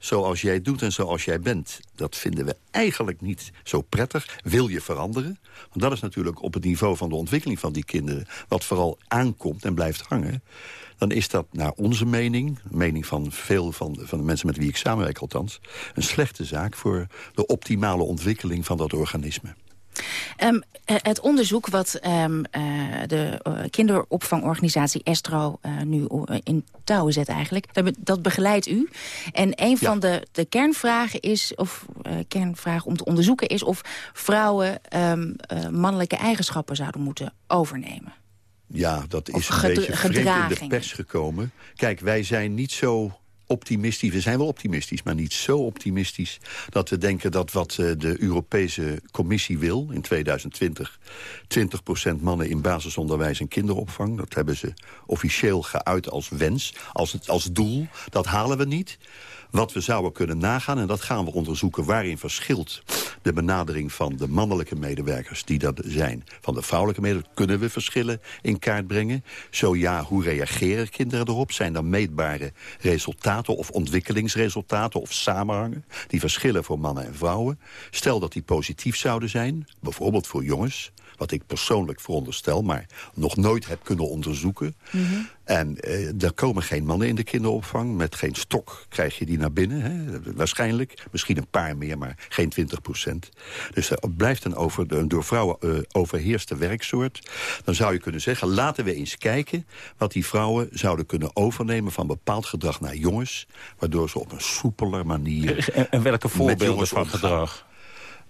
zoals jij doet en zoals jij bent. Dat vinden we eigenlijk niet zo prettig. Wil je veranderen? Want dat is natuurlijk op het niveau van de ontwikkeling van die kinderen... wat vooral aankomt en blijft hangen. Dan is dat naar onze mening, mening van veel van, van de mensen met wie ik samenwerk althans... een slechte zaak voor de optimale ontwikkeling van dat organisme. Ehm, eh, het onderzoek wat ehm, eh, de eh, kinderopvangorganisatie Estro nu in touw zet eigenlijk, dat be- dat begeleidt u. En een van de, de kernvragen is, of eh, kernvragen om te onderzoeken is of vrouwen ehm, eh, mannelijke eigenschappen zouden moeten overnemen. Ja, dat is een beetje vreemd in de pers gekomen. Kijk, wij zijn niet zo optimistisch. We zijn wel optimistisch, maar niet zo optimistisch... dat we denken dat wat eh, de Europese Commissie wil in 2020... 20% mannen in basisonderwijs en kinderopvang... dat hebben ze officieel geuit als wens, als, als doel. Dat halen we niet. Wat we zouden kunnen nagaan, en dat gaan we onderzoeken... waarin verschilt de benadering van de mannelijke medewerkers die dat zijn... van de vrouwelijke medewerkers, kunnen we verschillen in kaart brengen? Zo ja, hoe reageren kinderen erop? Zijn er meetbare resultaten of ontwikkelingsresultaten of samenhangen... die verschillen voor mannen en vrouwen? Stel dat die positief zouden zijn, bijvoorbeeld voor jongens... wat ik persoonlijk veronderstel, maar nog nooit heb kunnen onderzoeken... En eh, er komen geen mannen in de kinderopvang. Met geen stok krijg je die naar binnen. Hè? Waarschijnlijk. Misschien een paar meer, maar geen 20 procent. Dus er blijft een, over, een door vrouwen eh, overheerste werksoort. Dan zou je kunnen zeggen, laten we eens kijken... wat die vrouwen zouden kunnen overnemen van bepaald gedrag naar jongens. Waardoor ze op een soepeler manier... En, en welke voorbeelden van gedrag?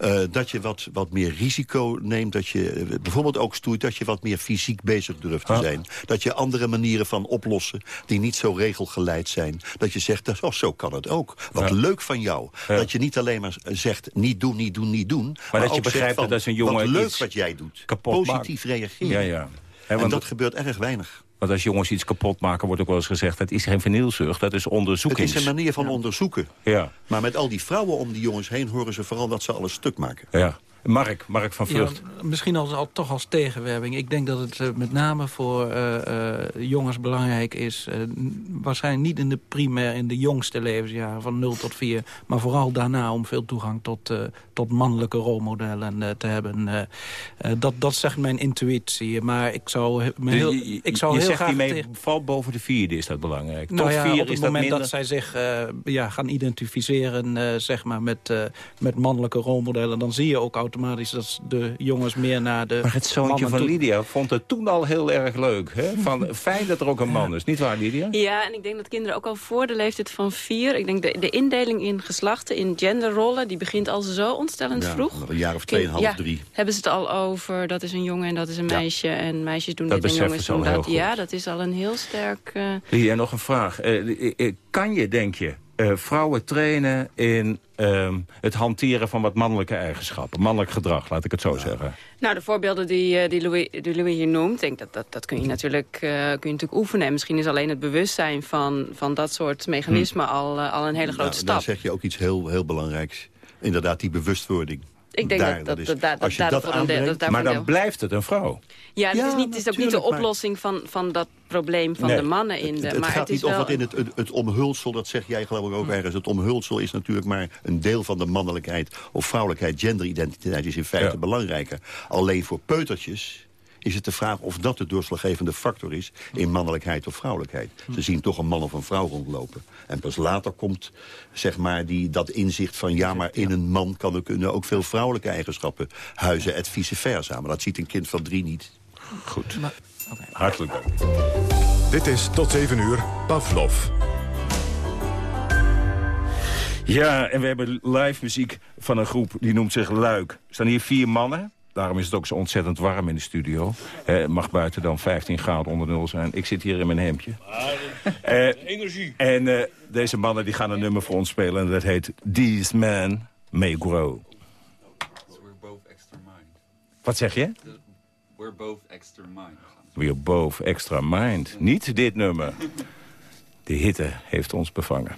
Eh, dat je wat, wat meer risico neemt. Dat je eh, bijvoorbeeld ook stoeit dat je wat meer fysiek bezig durft te zijn. Dat je andere manieren van oplossen die niet zo regelgeleid zijn. Dat je zegt, oh, zo kan het ook. Wat Ja. leuk van jou. Ja. Dat je niet alleen maar zegt, niet doen, niet doen, niet doen. Maar, dat je begrijpt van, dat als een jongen Wat leuk wat jij doet. Positief maakt. reageren. Ja, ja. En dat gebeurt erg weinig. Want als jongens iets kapot maken, wordt ook wel eens gezegd... dat is geen vernielzucht, dat is Het onderzoekings. is een manier van onderzoeken. Ja, Maar met al die vrouwen om die jongens heen horen ze vooral dat ze alles stuk maken. ja. Mark, Mark van. Ja, misschien als, al, toch als tegenwerping. Ik denk dat het eh, met name voor eh, jongens belangrijk is... waarschijnlijk niet in de primair, in de jongste levensjaren... van 0 tot 4, maar vooral daarna om veel toegang tot, tot mannelijke rolmodellen te hebben. Dat, dat zegt mijn intuïtie. Maar ik zou, me heel, je, je- ik zou je heel zegt graag... hiermee, tegen- valt boven de vierde is dat belangrijk. nou Tot ja, vier op het is dat moment minder. dat zij zich ja, gaan identificeren zeg maar met, met mannelijke rolmodellen... dan zie je ook automatisch dat de jongens meer naar de Maar het zoontje van toe- Lydia vond het toen al heel erg leuk. Hè? Van, fijn dat er ook een man is, niet waar Lydia? Ja, en ik denk dat kinderen ook al voor de leeftijd van vier... ik denk de, de indeling in geslachten, in genderrollen... die begint al zo ontstellend Ja, vroeg. een jaar of Kind- tweeënhalf, ja, drie. hebben ze het al over, dat is een jongen en dat is een meisje... en meisjes doen Dat dit en jongens doen dat. Ja, dat is al een heel sterk... eh, Lydia, nog een vraag. Eh, eh, kan je, denk je, eh, vrouwen trainen in ehm, het hanteren van wat mannelijke eigenschappen? Mannelijk gedrag, laat ik het zo zeggen. Nou, de voorbeelden die, eh, die, Louis, die Louis hier noemt, denk dat, dat, dat kun, je natuurlijk, eh, kun je natuurlijk oefenen. En misschien is alleen het bewustzijn van, van dat soort mechanismen al, eh, al een hele grote Nou, stap. Daar zeg je ook iets heel, heel belangrijks. Inderdaad, die bewustwording. Ik denk Daar, dat- dat- dat- dat- als je dat dat daarvoor een deel- aanbrengt- dat daarvoor Maar dan deel. blijft het een vrouw. Ja, het, Ja, is, niet, het is ook niet de maar- oplossing van, van dat probleem van Nee. de mannen in de... Het, het maar gaat het is niet of wat in het, het, het omhulsel, dat zeg jij geloof ik ook ergens. Het omhulsel is natuurlijk maar een deel van de mannelijkheid of vrouwelijkheid. Genderidentiteit is in feite Ja. belangrijker. Alleen voor peutertjes is het de vraag of dat de doorslaggevende factor is... in mannelijkheid of vrouwelijkheid. Ze zien toch een man of een vrouw rondlopen. En pas later komt zeg maar, die, dat inzicht van... ja, maar in een man kan er kunnen ook veel vrouwelijke eigenschappen huizen... et vice versa. Maar dat ziet een kind van drie niet. Goed. Hartelijk dank. Dit is tot 7 uur Pavlov. Ja, en we hebben live muziek van een groep die noemt zich Luik. Er staan hier vier mannen. Daarom is het ook zo ontzettend warm in de studio. Het mag buiten dan 15 graden onder nul zijn. Ik zit hier in mijn hemdje. Uh, energie. En uh, deze mannen die gaan een nummer voor ons spelen. En dat heet These Men May Grow. Wat zeg je? We're both extra mind. We're both extra mind. Niet dit nummer. De hitte heeft ons bevangen.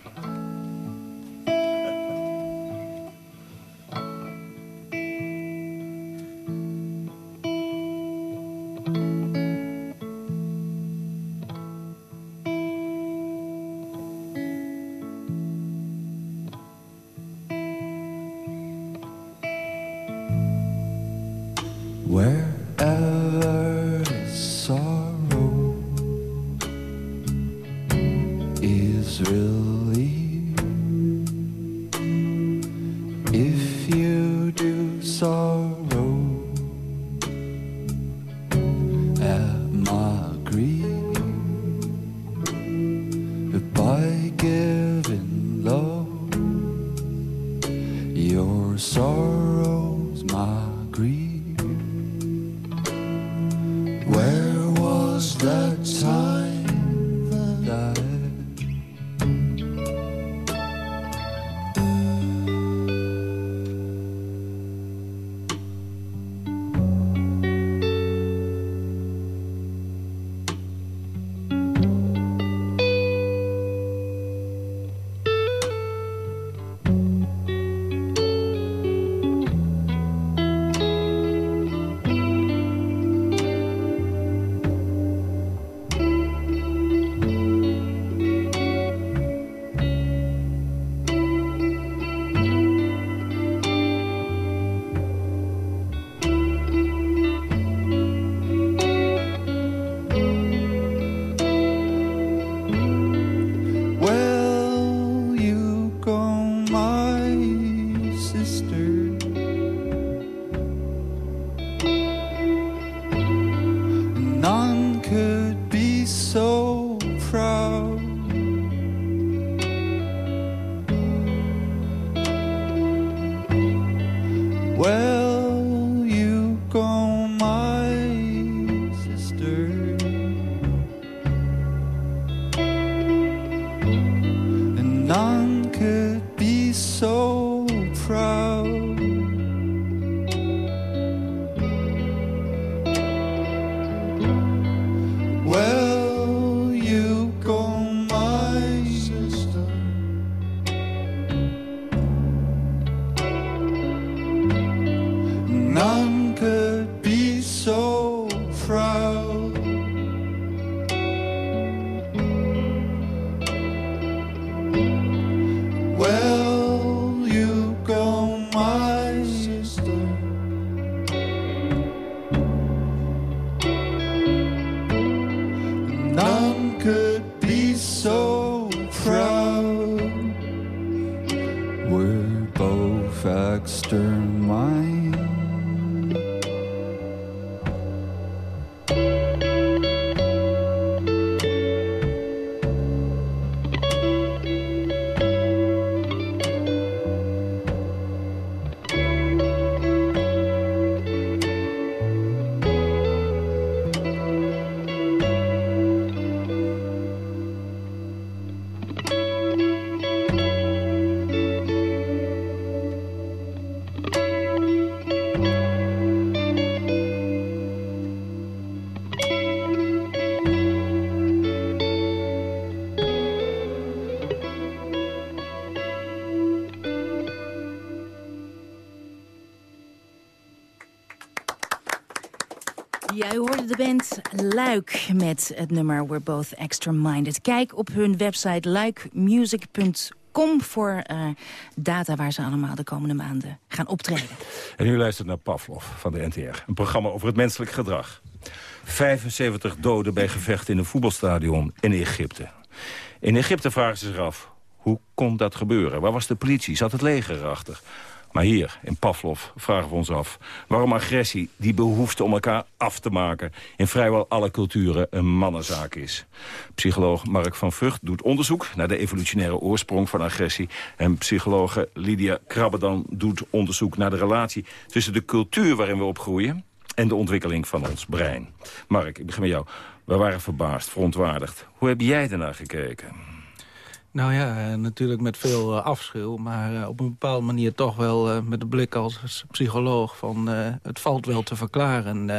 my sister. None could be so proud. We're both external. Met het nummer We're Both Extra Minded. Kijk op hun website luikmusic.com voor uh, data waar ze allemaal de komende maanden gaan optreden. En u luistert naar Pavlov van de NTR, een programma over het menselijk gedrag. 75 doden bij gevechten in een voetbalstadion in Egypte. In Egypte vragen ze zich af, hoe kon dat gebeuren? Waar was de politie? Zat het leger erachter? Maar hier, in Pavlov, vragen we ons af... waarom agressie, die behoefte om elkaar af te maken... in vrijwel alle culturen een mannenzaak is. Psycholoog Mark van Vught doet onderzoek... naar de evolutionaire oorsprong van agressie. En psychologe Lydia Krabbedan doet onderzoek naar de relatie... tussen de cultuur waarin we opgroeien... en de ontwikkeling van ons brein. Mark, ik begin met jou. We waren verbaasd, verontwaardigd. Hoe heb jij ernaar gekeken? Nou ja, eh, natuurlijk met veel uh, afschuw, maar uh, op een bepaalde manier toch wel uh, met de blik als psycholoog van het valt wel te verklaren.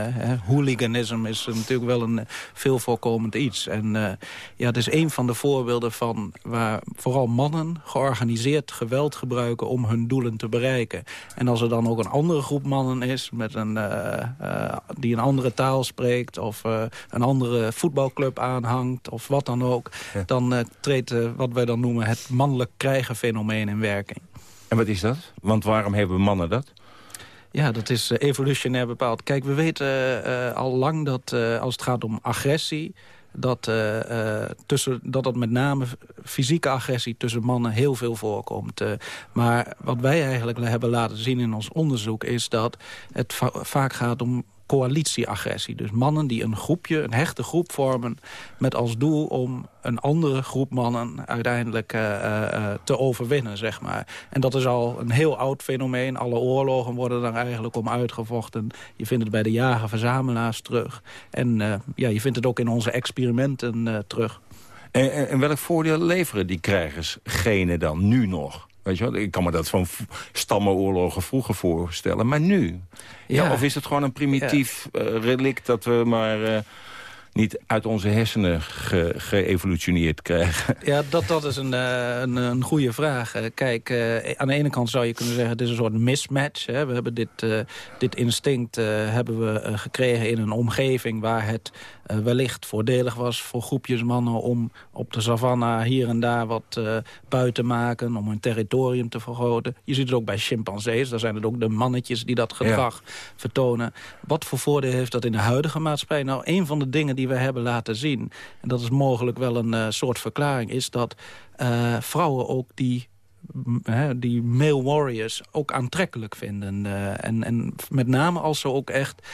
hooliganisme is natuurlijk wel een veel voorkomend iets. En ja, het is een van de voorbeelden van waar vooral mannen georganiseerd geweld gebruiken om hun doelen te bereiken. En als er dan ook een andere groep mannen is met een, die een andere taal spreekt of een andere voetbalclub aanhangt of wat dan ook, dan treedt wat wij dan noemen het mannelijk krijgenfenomeen in werking. En wat is dat? Want waarom hebben mannen dat? Ja, dat is uh, evolutionair bepaald. Kijk, we weten uh, al lang dat uh, als het gaat om agressie... Dat, tussen, dat dat met name fysieke agressie tussen mannen heel veel voorkomt. maar wat wij eigenlijk hebben laten zien in ons onderzoek... is dat het va vaak gaat om coalitieagressie. Dus mannen die een groepje, een hechte groep vormen... met als doel om een andere groep mannen uiteindelijk uh, uh, te overwinnen, zeg maar. En dat is al een heel oud fenomeen. Alle oorlogen worden daar eigenlijk om uitgevochten. Je vindt het bij de jager-verzamelaars terug. En ja, je vindt het ook in onze experimenten terug. En, en, en welk voordeel leveren die krijgersgenen dan nu nog? Weet je wel? Ik kan me dat van stammenoorlogen vroeger voorstellen. Maar nu? Ja. of is het gewoon een primitief ja. uh, relict dat we maar... Uh, niet uit onze hersenen ge geëvolutioneerd krijgen? Ja, dat, dat is een, uh, een, een goede vraag. kijk, aan de ene kant zou je kunnen zeggen... het is een soort mismatch. Hè. We hebben dit, dit instinct hebben we gekregen in een omgeving... waar het uh, wellicht voordelig was voor groepjes mannen... om op de savanna hier en daar wat uh, buiten te maken... om hun territorium te vergroten. Je ziet het ook bij chimpansees. Daar zijn het ook de mannetjes die dat gedrag ja. vertonen. Wat voor voordeel heeft dat in de huidige maatschappij? Nou, een van de dingen die we hebben laten zien... en dat is mogelijk wel een uh, soort verklaring... is dat vrouwen ook die die male warriors ook aantrekkelijk vinden. En, en met name als ze ook echt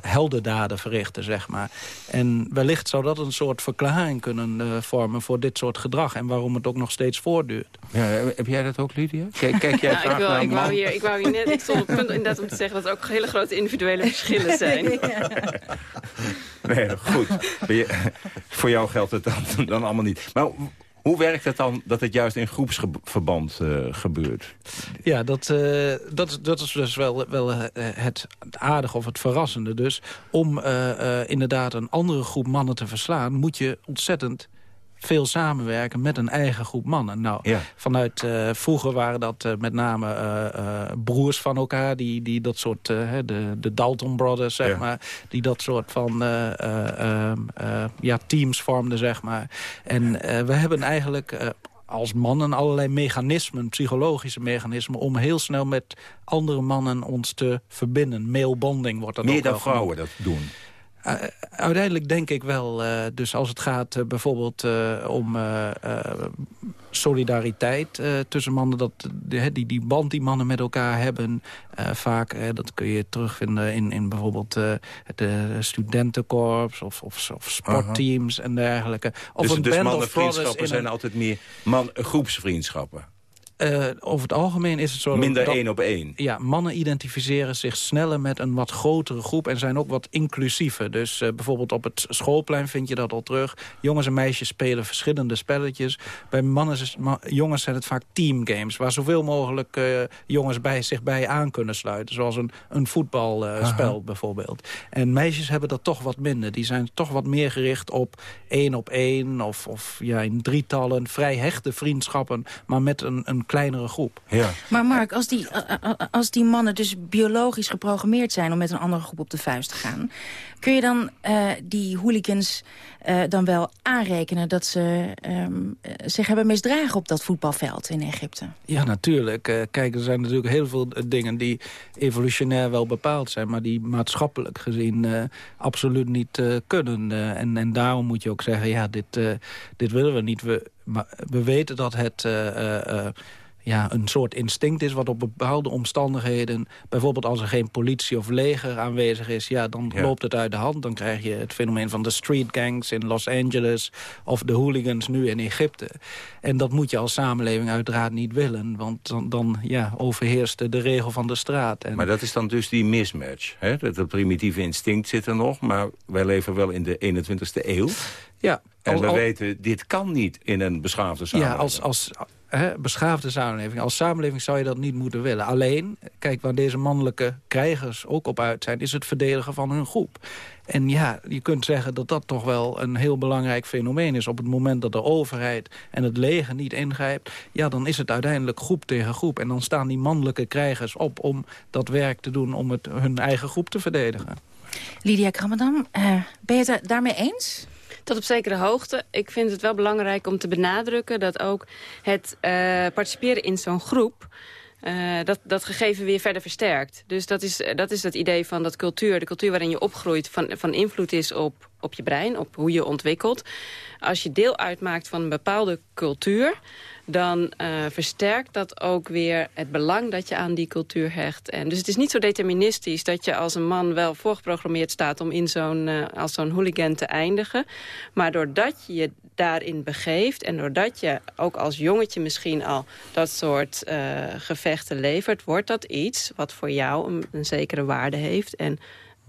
heldendaden verrichten, zeg maar. En wellicht zou dat een soort verklaring kunnen uh, vormen voor dit soort gedrag... en waarom het ook nog steeds voortduurt. Ja, heb jij dat ook, Lydia? Kijk, kijk jij ja, ik, wil, ik, wou hier, ik wou hier net... Ik stond op het punt inderdaad om te zeggen... dat er ook hele grote individuele verschillen zijn. nee, goed. Voor jou geldt het dan, dan allemaal niet. Maar hoe werkt het dan dat het juist in groepsverband uh, gebeurt? Ja, dat, uh, dat, dat is dus wel, wel uh, het aardige of het verrassende. Dus om inderdaad een andere groep mannen te verslaan... moet je ontzettend veel samenwerken met een eigen groep mannen. Nou, ja. vanuit uh, vroeger waren dat uh, met name uh, broers van elkaar... die, die dat soort, de, de Dalton Brothers, zeg ja. maar... die dat soort van ehm, ja, teams vormden, zeg maar. En we hebben eigenlijk als mannen allerlei mechanismen, psychologische mechanismen... om heel snel met andere mannen ons te verbinden. Male bonding wordt dat Meer ook dan vrouwen dat doen? Uh, uiteindelijk denk ik wel, uh, dus als het gaat uh, bijvoorbeeld om solidariteit tussen mannen... Dat, die, die, die band die mannen met elkaar hebben, vaak, dat kun je terugvinden in, in bijvoorbeeld de studentenkorps of, of, of sportteams -huh. en dergelijke. Of dus, een dus band of zijn een... altijd meer man, groepsvriendschappen? Uh, over het algemeen is het zo... Minder dat, één op één. Ja, mannen identificeren zich sneller met een wat grotere groep... en zijn ook wat inclusiever. Dus uh, bijvoorbeeld op het schoolplein vind je dat al terug. Jongens en meisjes spelen verschillende spelletjes. Bij mannen, ma jongens zijn het vaak teamgames... waar zoveel mogelijk uh, jongens bij zich bij aan kunnen sluiten. Zoals een, een voetbalspel bijvoorbeeld. En meisjes hebben dat toch wat minder. Die zijn toch wat meer gericht op één op één... of, of ja, in drietallen, vrij hechte vriendschappen... maar met een, een kleinere groep. Ja. Maar Mark, als die, als die mannen dus biologisch geprogrammeerd zijn... om met een andere groep op de vuist te gaan... kun je dan uh, die hooligans uh, dan wel aanrekenen... dat ze um, zich hebben misdragen op dat voetbalveld in Egypte? Ja, natuurlijk. Uh, kijk, er zijn natuurlijk heel veel dingen die evolutionair wel bepaald zijn... maar die maatschappelijk gezien absoluut niet kunnen. en, en daarom moet je ook zeggen, ja, dit, dit willen we niet. We, maar we weten dat het ja, een soort instinct is... wat op bepaalde omstandigheden... bijvoorbeeld als er geen politie of leger aanwezig is... ja, dan loopt het uit de hand. Dan krijg je het fenomeen van de street gangs in Los Angeles... of de hooligans nu in Egypte. En dat moet je als samenleving uiteraard niet willen. Want dan, dan ja, overheerst de regel van de straat. En... Maar dat is dan dus die mismatch. Hè? Dat, dat primitieve instinct zit er nog... maar wij leven wel in de 21ste eeuw. Ja, en we weten, dit kan niet in een beschaafde samenleving. Ja, als, als beschaafde samenleving. Als samenleving zou je dat niet moeten willen. Alleen, kijk, waar deze mannelijke krijgers ook op uit zijn... is het verdedigen van hun groep. En ja, je kunt zeggen dat dat toch wel een heel belangrijk fenomeen is. Op het moment dat de overheid en het leger niet ingrijpt... ja, dan is het uiteindelijk groep tegen groep. En dan staan die mannelijke krijgers op om dat werk te doen... om het, hun eigen groep te verdedigen. Lydia Krammerdam, uh, ben je het daarmee eens? Tot op zekere hoogte. Ik vind het wel belangrijk om te benadrukken dat ook het uh, participeren in zo'n groep... Uh, dat, dat gegeven weer verder versterkt. Dus dat is, dat is het idee van dat cultuur, de cultuur waarin je opgroeit... van, van invloed is op, op je brein, op hoe je ontwikkelt. Als je deel uitmaakt van een bepaalde cultuur dan uh, versterkt dat ook weer het belang dat je aan die cultuur hecht. En dus het is niet zo deterministisch dat je als een man wel voorgeprogrammeerd staat... om in zo'n uh, als zo'n hooligan te eindigen. Maar doordat je je daarin begeeft en doordat je ook als jongetje misschien al dat soort uh, gevechten levert... wordt dat iets wat voor jou een, een zekere waarde heeft... en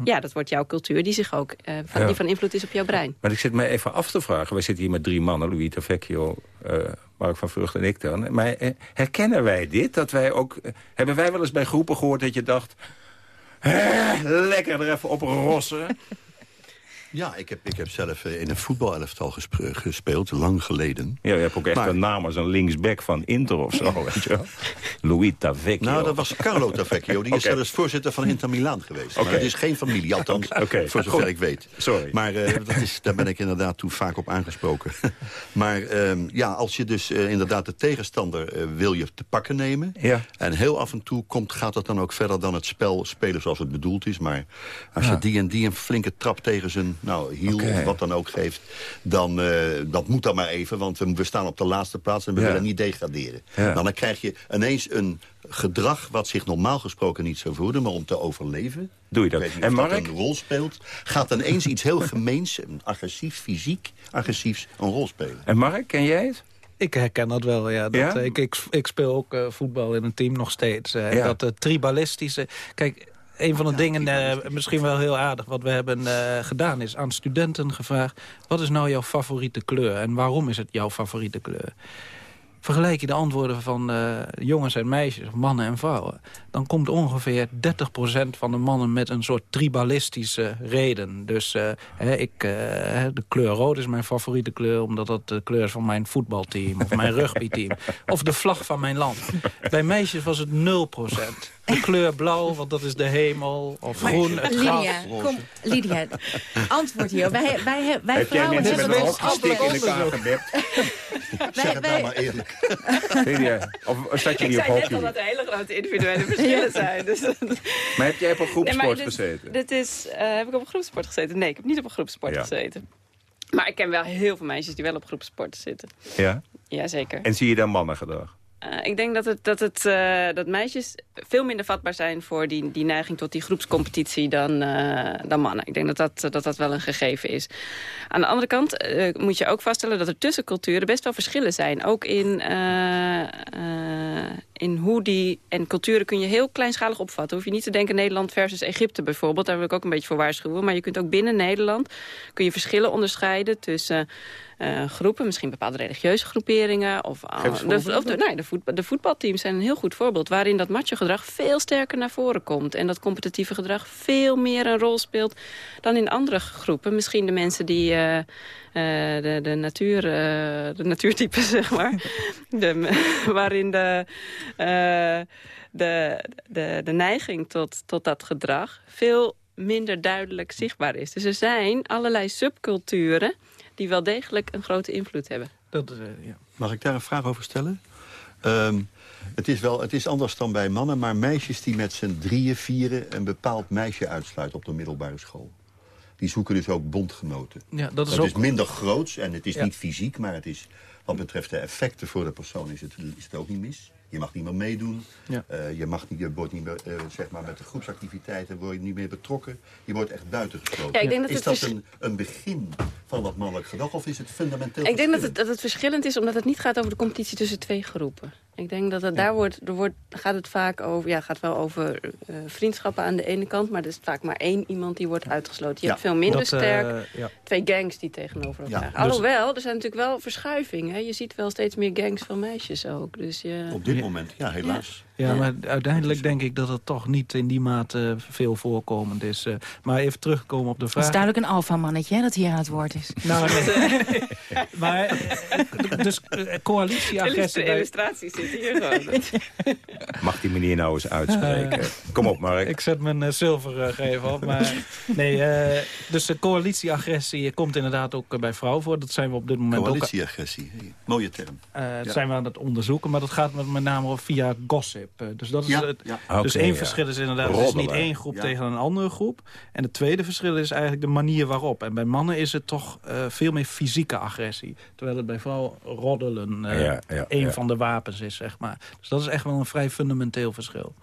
ja, dat wordt jouw cultuur die zich ook uh, van, die van invloed is op jouw brein. Maar ik zit me even af te vragen. Wij zitten hier met drie mannen, Louis Vecchio, uh, Mark van Vrucht en ik dan. Maar uh, herkennen wij dit? Dat wij ook, hebben wij wel eens bij groepen gehoord dat je dacht... lekker er even op rossen. Ja, ik heb, ik heb zelf in een voetbalelftal gespeeld, lang geleden. Ja, je hebt ook echt maar... een naam als een linksback van Inter of zo, weet je wel. Louis Tavecchio. Nou, dat was Carlo Tavecchio. Die is zelfs voorzitter van Inter Milaan geweest. Okay. Maar het is geen familie, althans, okay. voor zover ik weet. Sorry. Maar uh, dat is, daar ben ik inderdaad toe vaak op aangesproken. maar um, ja, als je dus uh, inderdaad de tegenstander uh, wil je te pakken nemen... Ja. en heel af en toe komt, gaat het dan ook verder dan het spel spelen zoals het bedoeld is. Maar als ja. je die en die een flinke trap tegen zijn nou, hiel okay. of wat dan ook geeft... dan uh, dat moet dan maar even, want we, we staan op de laatste plaats... en we ja. willen niet degraderen. Ja. Dan krijg je ineens een gedrag wat zich normaal gesproken niet zou voeren... maar om te overleven... Doe je dat. en Mark? dat een rol speelt... gaat ineens iets heel gemeens, agressief, fysiek agressiefs een rol spelen. En Mark, ken jij het? Ik herken dat wel, ja. Dat, ja? Ik, ik, ik, speel ook uh, voetbal in een team nog steeds. Uh, ja. Dat uh, tribalistische... Kijk, een van de ja, dingen, uh, misschien wel heel aardig, wat we hebben uh, gedaan... is aan studenten gevraagd, wat is nou jouw favoriete kleur? En waarom is het jouw favoriete kleur? Vergelijk je de antwoorden van uh, jongens en meisjes, mannen en vrouwen... dan komt ongeveer 30% van de mannen met een soort tribalistische reden. Dus hè, ik, de kleur rood is mijn favoriete kleur... omdat dat de kleur is van mijn voetbalteam of mijn rugbyteam. Of de vlag van mijn land. Bij meisjes was het 0%. De kleur blauw, want dat is de hemel. Of maar, groen, het Lydia, kom, Lydia, antwoord hier. Wij, wij, wij Heb vrouwen hebben met een hockeystick in elkaar gebept? zeg het nou maar eerlijk. Lydia, of zat je niet op hockey? Ik zei net al dat er hele grote individuele verschillen zijn. Dus, maar heb jij op een groepsport nee, dit, gezeten? Dit is, uh, heb ik op een groepsport gezeten? Nee, ik heb niet op een groepsport ja. gezeten. Maar ik ken wel heel veel meisjes die wel op groepsport zitten. Ja? Jazeker. En zie je dan mannengedrag? Uh, ik denk dat, het, dat, het, uh, dat meisjes veel minder vatbaar zijn voor die, die neiging tot die groepscompetitie dan, uh, dan mannen. Ik denk dat dat, dat dat wel een gegeven is. Aan de andere kant moet je ook vaststellen dat er tussen culturen best wel verschillen zijn. Ook in, in hoe die... En culturen kun je heel kleinschalig opvatten. Hoef je niet te denken Nederland versus Egypte bijvoorbeeld. Daar wil ik ook een beetje voor waarschuwen. Maar je kunt ook binnen Nederland kun je verschillen onderscheiden tussen... Uh, groepen, misschien bepaalde religieuze groeperingen. Of, uh, de, of de, nee, de, voetbal, de voetbalteams zijn een heel goed voorbeeld... waarin dat macho-gedrag veel sterker naar voren komt. En dat competitieve gedrag veel meer een rol speelt dan in andere groepen. Misschien de mensen die... Uh, de, de, natuur, de natuurtypes, zeg maar. de, waarin de, de, de, de neiging tot, tot dat gedrag veel minder duidelijk zichtbaar is. Dus er zijn allerlei subculturen die wel degelijk een grote invloed hebben. Dat, uh, ja. Mag ik daar een vraag over stellen? Um, het, is wel, het is anders dan bij mannen, maar meisjes die met z'n drieën, vieren... een bepaald meisje uitsluiten op de middelbare school. Die zoeken dus ook bondgenoten. Ja, dat is, dat ook... is minder groots en het is ja. niet fysiek... maar het is, wat betreft de effecten voor de persoon is het, is het ook niet mis. Je mag niet meer meedoen. Ja. Eh, je, mag niet, je wordt niet meer, eh, zeg maar, met de groepsactiviteiten word je niet meer betrokken. Je wordt echt buitengesloten. Ja, ik denk dat is het dat een, een begin van dat mannelijk gedrag of is het fundamenteel Ik denk dat het, dat het verschillend is omdat het niet gaat over de competitie tussen twee groepen. Ik denk dat het daar wordt, er wordt, gaat het vaak over, ja, gaat wel over eh, vriendschappen aan de ene kant, maar er is vaak maar één iemand die wordt uitgesloten. Je Ja, hebt veel minder dat, eh, sterk ja. twee gangs die tegenover elkaar. dus- Alhoewel, er zijn natuurlijk wel verschuivingen. hè. Je ziet wel steeds meer gangs van meisjes ook. Dus je... Op dit moment, ja, helaas. Ja, maar uiteindelijk denk ik dat het toch niet in die mate veel voorkomend is. eh. maar even terugkomen op de Het vraag. is duidelijk een alfamannetje dat hier aan het woord is. Nou, nee. maar, eh, dus eh, coalitieagressie... bij- illustraties zitten hier gewoon. Mag die meneer nou eens uitspreken? Kom op, Mark. Ik zet mijn uh, zilvergever op. Maar, nee, eh, dus de coalitieagressie komt inderdaad ook bij vrouwen voor. Dat zijn we op dit moment ook... Coalitieagressie, mooie term. eh, dat Ja. zijn we aan het onderzoeken, maar dat gaat met, met name via gossip. Eh, dus dat is Ja, het. ja. Dus één ja. verschil is inderdaad, het is niet één groep Ja. tegen een andere groep. En het tweede verschil is eigenlijk de manier waarop. En bij mannen is het toch eh, veel meer fysieke agressie. Terwijl het bij vrouwen roddelen eh Ja, ja, één ja. van de wapens is, zeg maar. Dus dat is echt wel een vrij fundamenteel verschil.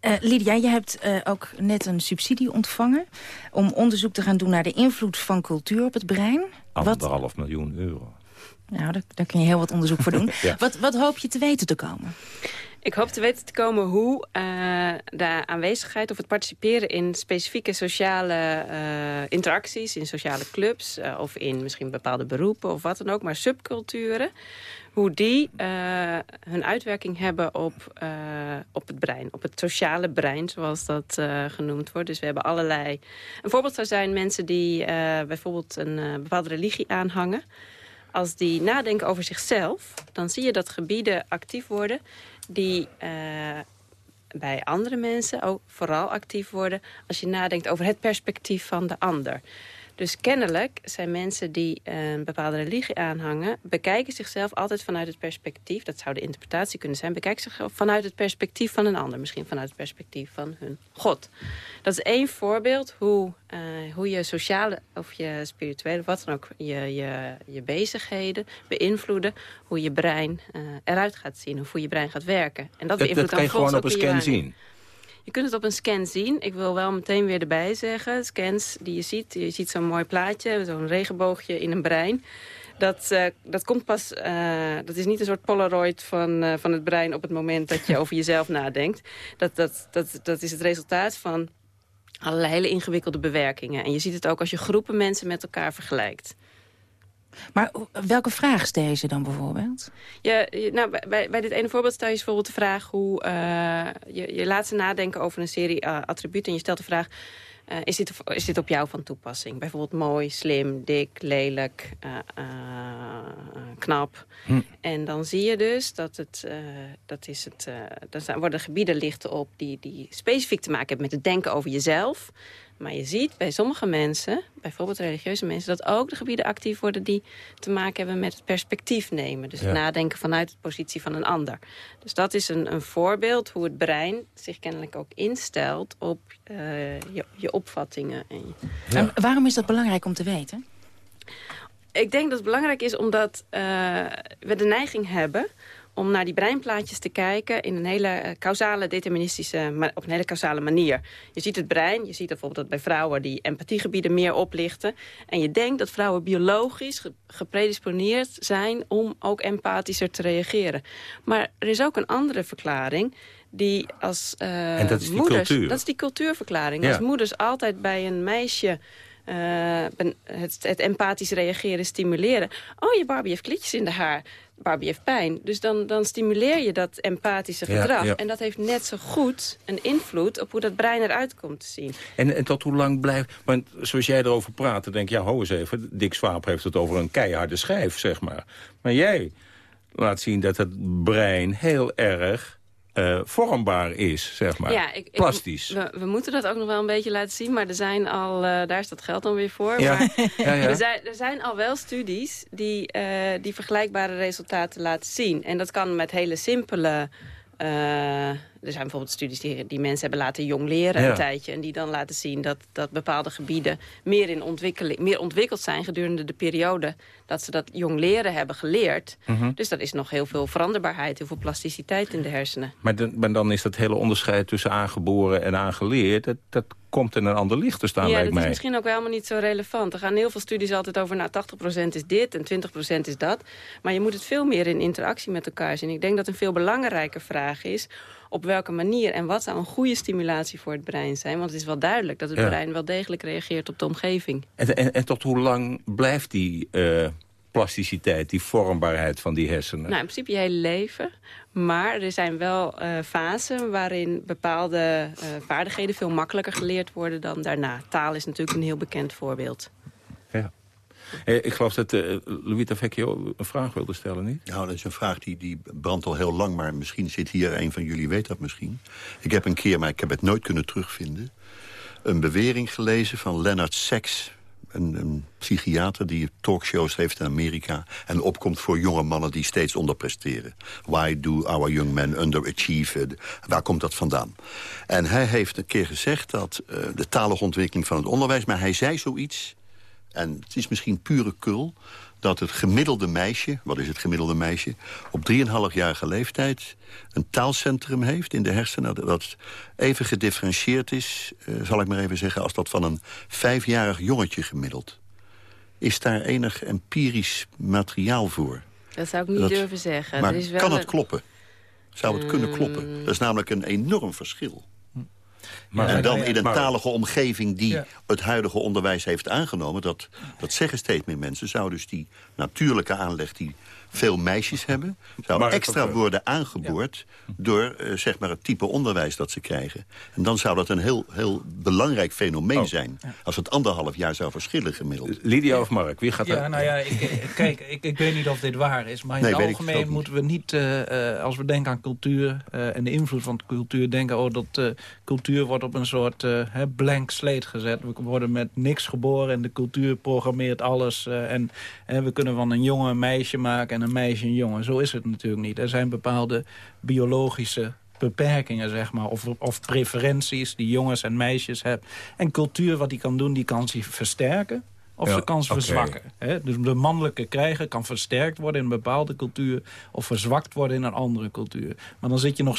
Eh, Lydia, je hebt eh, ook net een subsidie ontvangen... om onderzoek te gaan doen naar de invloed van cultuur op het brein. Wat, Anderhalf miljoen euro. Nou, daar, daar kun je heel wat onderzoek voor doen. Ja. wat, wat hoop je te weten te komen? Ik hoop te weten te komen hoe eh, de aanwezigheid of het participeren in specifieke sociale eh, interacties, in sociale clubs eh, of in misschien bepaalde beroepen of wat dan ook, maar subculturen, hoe die eh, hun uitwerking hebben op, eh, op het brein, op het sociale brein, zoals dat eh, genoemd wordt. Dus we hebben allerlei. Een voorbeeld zou zijn mensen die eh, bijvoorbeeld een bepaalde religie aanhangen. Als die nadenken over zichzelf, dan zie je dat gebieden actief worden die eh, bij andere mensen ook vooral actief worden als je nadenkt over het perspectief van de ander. Dus kennelijk zijn mensen die een bepaalde religie aanhangen... bekijken zichzelf altijd vanuit het perspectief... dat zou de interpretatie kunnen zijn... bekijken zichzelf vanuit het perspectief van een ander. Misschien vanuit het perspectief van hun God. Dat is één voorbeeld hoe, eh, hoe je sociale of je spirituele... of wat dan ook, je, je, je bezigheden beïnvloeden... hoe je brein eh, eruit gaat zien of hoe je brein gaat werken. En dat, Dat, dat kan je gewoon op een scan zien. Je kunt het op een scan zien. Ik wil wel meteen weer erbij zeggen. Scans die je ziet. Je ziet zo'n mooi plaatje. Zo'n regenboogje in een brein. Dat, eh, dat komt pas... eh, dat is niet een soort polaroid van, eh, van het brein... op het moment dat je over jezelf nadenkt. Dat, dat, dat, dat is het resultaat van allerlei hele ingewikkelde bewerkingen. En je ziet het ook als je groepen mensen met elkaar vergelijkt. Maar welke vraag stel je ze dan bijvoorbeeld? Je, je- nou, bij- dit ene voorbeeld stel je bijvoorbeeld de vraag hoe... eh, je, je laat ze nadenken over een serie eh, attributen en je stelt de vraag... eh, is, dit, is dit op jou van toepassing? Bijvoorbeeld mooi, slim, dik, lelijk, eh, eh, knap. Hm. En dan zie je dus dat het... eh, dat is het eh, dan zijn- worden gebieden lichten op die, die specifiek te maken hebben met het denken over jezelf... Maar je ziet bij sommige mensen, bijvoorbeeld religieuze mensen... dat ook de gebieden actief worden die te maken hebben met het perspectief nemen. Dus Ja. het nadenken vanuit de positie van een ander. Dus dat is een, een voorbeeld hoe het brein zich kennelijk ook instelt... op eh, je, je opvattingen. En je- En waarom is dat belangrijk om te weten? ik denk dat het belangrijk is omdat eh, we de neiging hebben om naar die breinplaatjes te kijken in een hele eh, causale, deterministische, op een hele causale manier. Je ziet het brein, je ziet bijvoorbeeld dat bij vrouwen die empathiegebieden meer oplichten. En je denkt dat vrouwen biologisch ge- gepredisponeerd zijn om ook empathischer te reageren. Maar er is ook een andere verklaring die als eh, En dat is die moeders... cultuur. Dat is die cultuurverklaring. Ja. Als moeders altijd bij een meisje eh, het, het empathisch reageren stimuleren. Oh, je Barbie heeft klitjes in de haar. Barbie heeft pijn. Dus dan, dan stimuleer je dat empathische gedrag. ja. En dat heeft net zo goed een invloed op hoe dat brein eruit komt te zien. En, en tot hoe lang blijft... Want zoals jij erover praat, dan denk ik... ja, hou eens even, Dick Swaap heeft het over een keiharde schijf, zeg maar. Maar jij laat zien dat het brein heel erg eh, vormbaar is, zeg maar. Ja, ik, ik- Plastisch. we, we moeten dat ook nog wel een beetje laten zien. Maar er zijn al, eh, daar is dat geld dan weer voor. Ja, Maar ja, ja. Er, zijn, er zijn al wel studies die, eh, die vergelijkbare resultaten laten zien. En dat kan met hele simpele er zijn bijvoorbeeld studies die, die mensen hebben laten jong leren Ja. een tijdje. En die dan laten zien dat, dat bepaalde gebieden meer, in ontwikkeling, meer ontwikkeld zijn gedurende de periode dat ze dat jong leren hebben geleerd. Mhm. Dus dat is nog heel veel veranderbaarheid, heel veel plasticiteit in de hersenen. Maar, dan- maar dan is dat hele onderscheid tussen aangeboren en aangeleerd... dat, dat komt in een ander licht te staan, ja, lijkt dat mij. is misschien ook wel helemaal niet zo relevant. Er gaan heel veel studies altijd over, nou 80% is dit en 20% is dat. Maar je moet het veel meer in interactie met elkaar zien. Ik denk dat een veel belangrijker vraag is op welke manier en wat zou een goede stimulatie voor het brein zijn. Want het is wel duidelijk dat het Ja. brein wel degelijk reageert op de omgeving. En, en, en tot hoe lang blijft die eh, plasticiteit, die vormbaarheid van die hersenen? Nou, in principe je hele leven. Maar er zijn wel eh, fasen waarin bepaalde eh, vaardigheden veel makkelijker geleerd worden dan daarna. Taal is natuurlijk een heel bekend voorbeeld. Eh, ik geloof dat eh Luita Vecchio een vraag wilde stellen, niet? Nou, dat is een vraag die, die brandt al heel lang, maar misschien zit hier een van jullie, weet dat misschien. Ik heb een keer, maar ik heb het nooit kunnen terugvinden... een bewering gelezen van Leonard Sachs, een, een psychiater die talkshows heeft in Amerika... en opkomt voor jonge mannen die steeds onderpresteren. Why do our young men underachieve? Waar komt dat vandaan? En hij heeft een keer gezegd dat eh, de talige ontwikkeling van het onderwijs... maar hij zei zoiets, en het is misschien pure kul dat het gemiddelde meisje, wat is het gemiddelde meisje... op 3,5-jarige leeftijd een taalcentrum heeft in de hersenen... dat even gedifferentieerd is, eh, zal ik maar even zeggen... als dat van een vijfjarig jongetje gemiddeld. Is daar enig empirisch materiaal voor? Dat zou ik niet Dat- durven zeggen. Maar er is wel kan het kloppen? Zou het kunnen kloppen? Dat is namelijk een enorm verschil. Maar- en dan in een talige omgeving die het huidige onderwijs heeft aangenomen... Dat, dat zeggen steeds meer mensen... zou dus die natuurlijke aanleg die veel meisjes hebben... zou Maar- extra worden aangeboord... door eh, zeg maar het type onderwijs dat ze krijgen. En dan zou dat een heel, heel belangrijk fenomeen Oh. zijn... als het anderhalf jaar zou verschillen gemiddeld. Lydia of Mark, wie gaat Ja, er? nou ja, ik, ik- kijk, ik, ik weet niet of dit waar is. Maar in Nee, het algemeen moeten we niet, eh, eh, als we denken aan cultuur... eh, en de invloed van de cultuur, denken... oh, dat eh, cultuur wordt op een soort eh, blank slate gezet. We worden met niks geboren en de cultuur programmeert alles. eh, en eh, we kunnen van een jongen een meisje maken en een meisje een jongen. Zo is het natuurlijk niet. Er zijn bepaalde biologische beperkingen, zeg maar, of, of preferenties die jongens en meisjes hebben. En cultuur, wat die kan doen, die kan ze versterken of Ja, ze kan ze verzwakken. Hè? Dus de mannelijke krijger kan versterkt worden in een bepaalde cultuur... of verzwakt worden in een andere cultuur. Maar dan zit je nog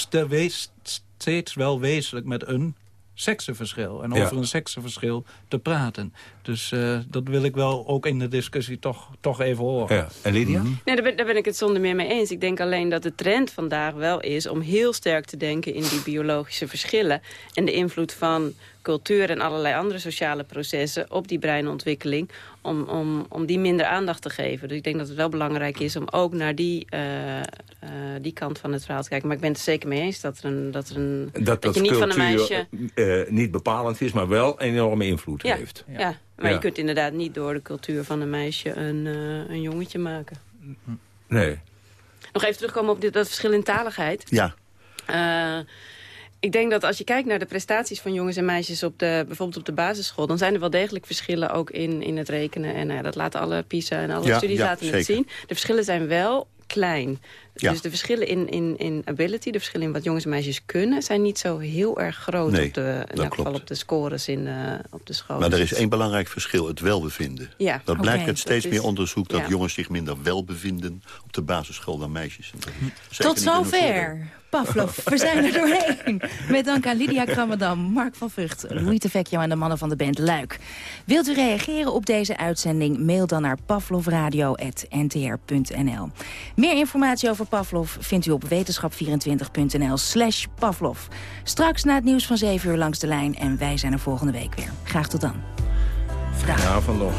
steeds wel wezenlijk met een seksenverschil. En Ja. over een seksenverschil te praten. Dus eh, dat wil ik wel ook in de discussie toch, toch even horen. Ja. En Lydia? Nee, daar ben, daar ben ik het zonder meer mee eens. Ik denk alleen dat de trend vandaag wel is om heel sterk te denken in die biologische verschillen. En de invloed van cultuur en allerlei andere sociale processen op die breinontwikkeling. Om, om, om die minder aandacht te geven. Dus ik denk dat het wel belangrijk is om ook naar die, eh, eh, die kant van het verhaal te kijken. Maar ik ben het er zeker mee eens dat, er een, dat, er een, Dat, dat je niet van een cultuur meisje... eh, niet bepalend is, maar wel een enorme invloed Ja, heeft. ja. maar Ja. je kunt inderdaad niet door de cultuur van een meisje een, eh, een jongetje maken. Nee. Nog even terugkomen op dit, dat verschil in taligheid. Ja, Eh, ik denk dat als je kijkt naar de prestaties van jongens en meisjes... Op de, bijvoorbeeld op de basisschool... dan zijn er wel degelijk verschillen ook in, in het rekenen. En eh, dat laten alle PISA en alle Ja, studies ja, laten het zien. De verschillen zijn wel klein. Ja. Dus de verschillen in, in, in ability, de verschillen in wat jongens en meisjes kunnen... zijn niet zo heel erg groot Nee, op, de, in dat elk geval op de scores in, eh, op de school. maar er is één belangrijk verschil, het welbevinden. Ja, Dat blijkt uit steeds meer onderzoek... dat ja. jongens zich minder wel bevinden op de basisschool dan meisjes. Zeker Tot zover. Pavlov, we zijn er doorheen. Met dank aan Lydia Kramadam, Mark van Vught, Louis de en de mannen van de band Luik. Wilt u reageren op deze uitzending? Mail dan naar pavlovradio.ntr.nl. Meer informatie over Pavlov vindt u op wetenschap24.nl slash Pavlov. Straks na het nieuws van 7 uur langs de lijn en wij zijn er volgende week weer. Graag tot dan. Ja, van.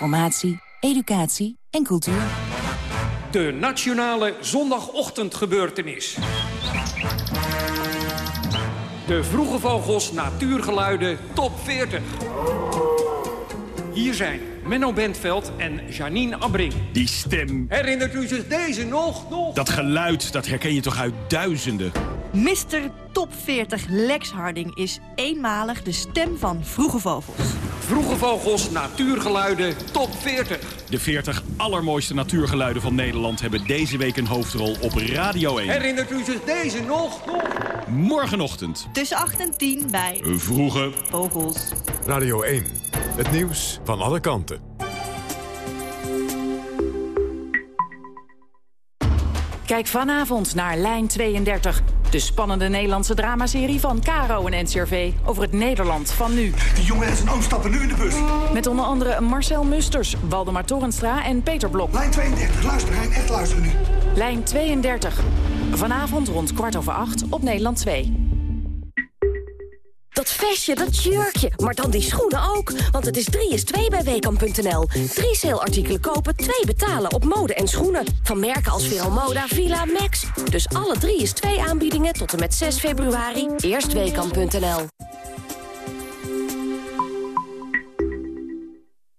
Informatie, educatie en cultuur. De nationale zondagochtendgebeurtenis. De Vroege Vogels Natuurgeluiden Top 40. Hier zijn Menno Bentveld en Janine Abbring. Die stem. Herinnert u zich deze nog? nog? Dat geluid, dat herken je toch uit duizenden? Mr. Top 40 Lex Harding is eenmalig de stem van Vroege Vogels. Vroege Vogels, natuurgeluiden, top 40. De 40 allermooiste natuurgeluiden van Nederland... hebben deze week een hoofdrol op Radio 1. Herinnert u zich deze nog? nog? Morgenochtend. Tussen 8 en 10 bij Vroege Vogels. Radio 1. Het nieuws van alle kanten. Kijk vanavond naar Lijn 32. De spannende Nederlandse dramaserie van Caro en NCRV over het Nederland van nu. Die jongen en zijn oom stappen nu in de bus. Met onder andere Marcel Musters, Waldemar Torenstra en Peter Blok. Lijn 32, luister Hein, echt luisteren nu. Lijn 32. Vanavond rond kwart over acht op Nederland 2. Dat vestje, dat jurkje, maar dan die schoenen ook. Want het is 3 is 2 bij Weekamp.nl. Drie saleartikelen kopen, twee betalen op mode en schoenen. Van merken als Veromoda, Villa, Max. Dus alle 3 is 2 aanbiedingen tot en met 6 februari. Eerst Weekamp.nl.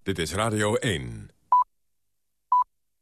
Dit is Radio 1.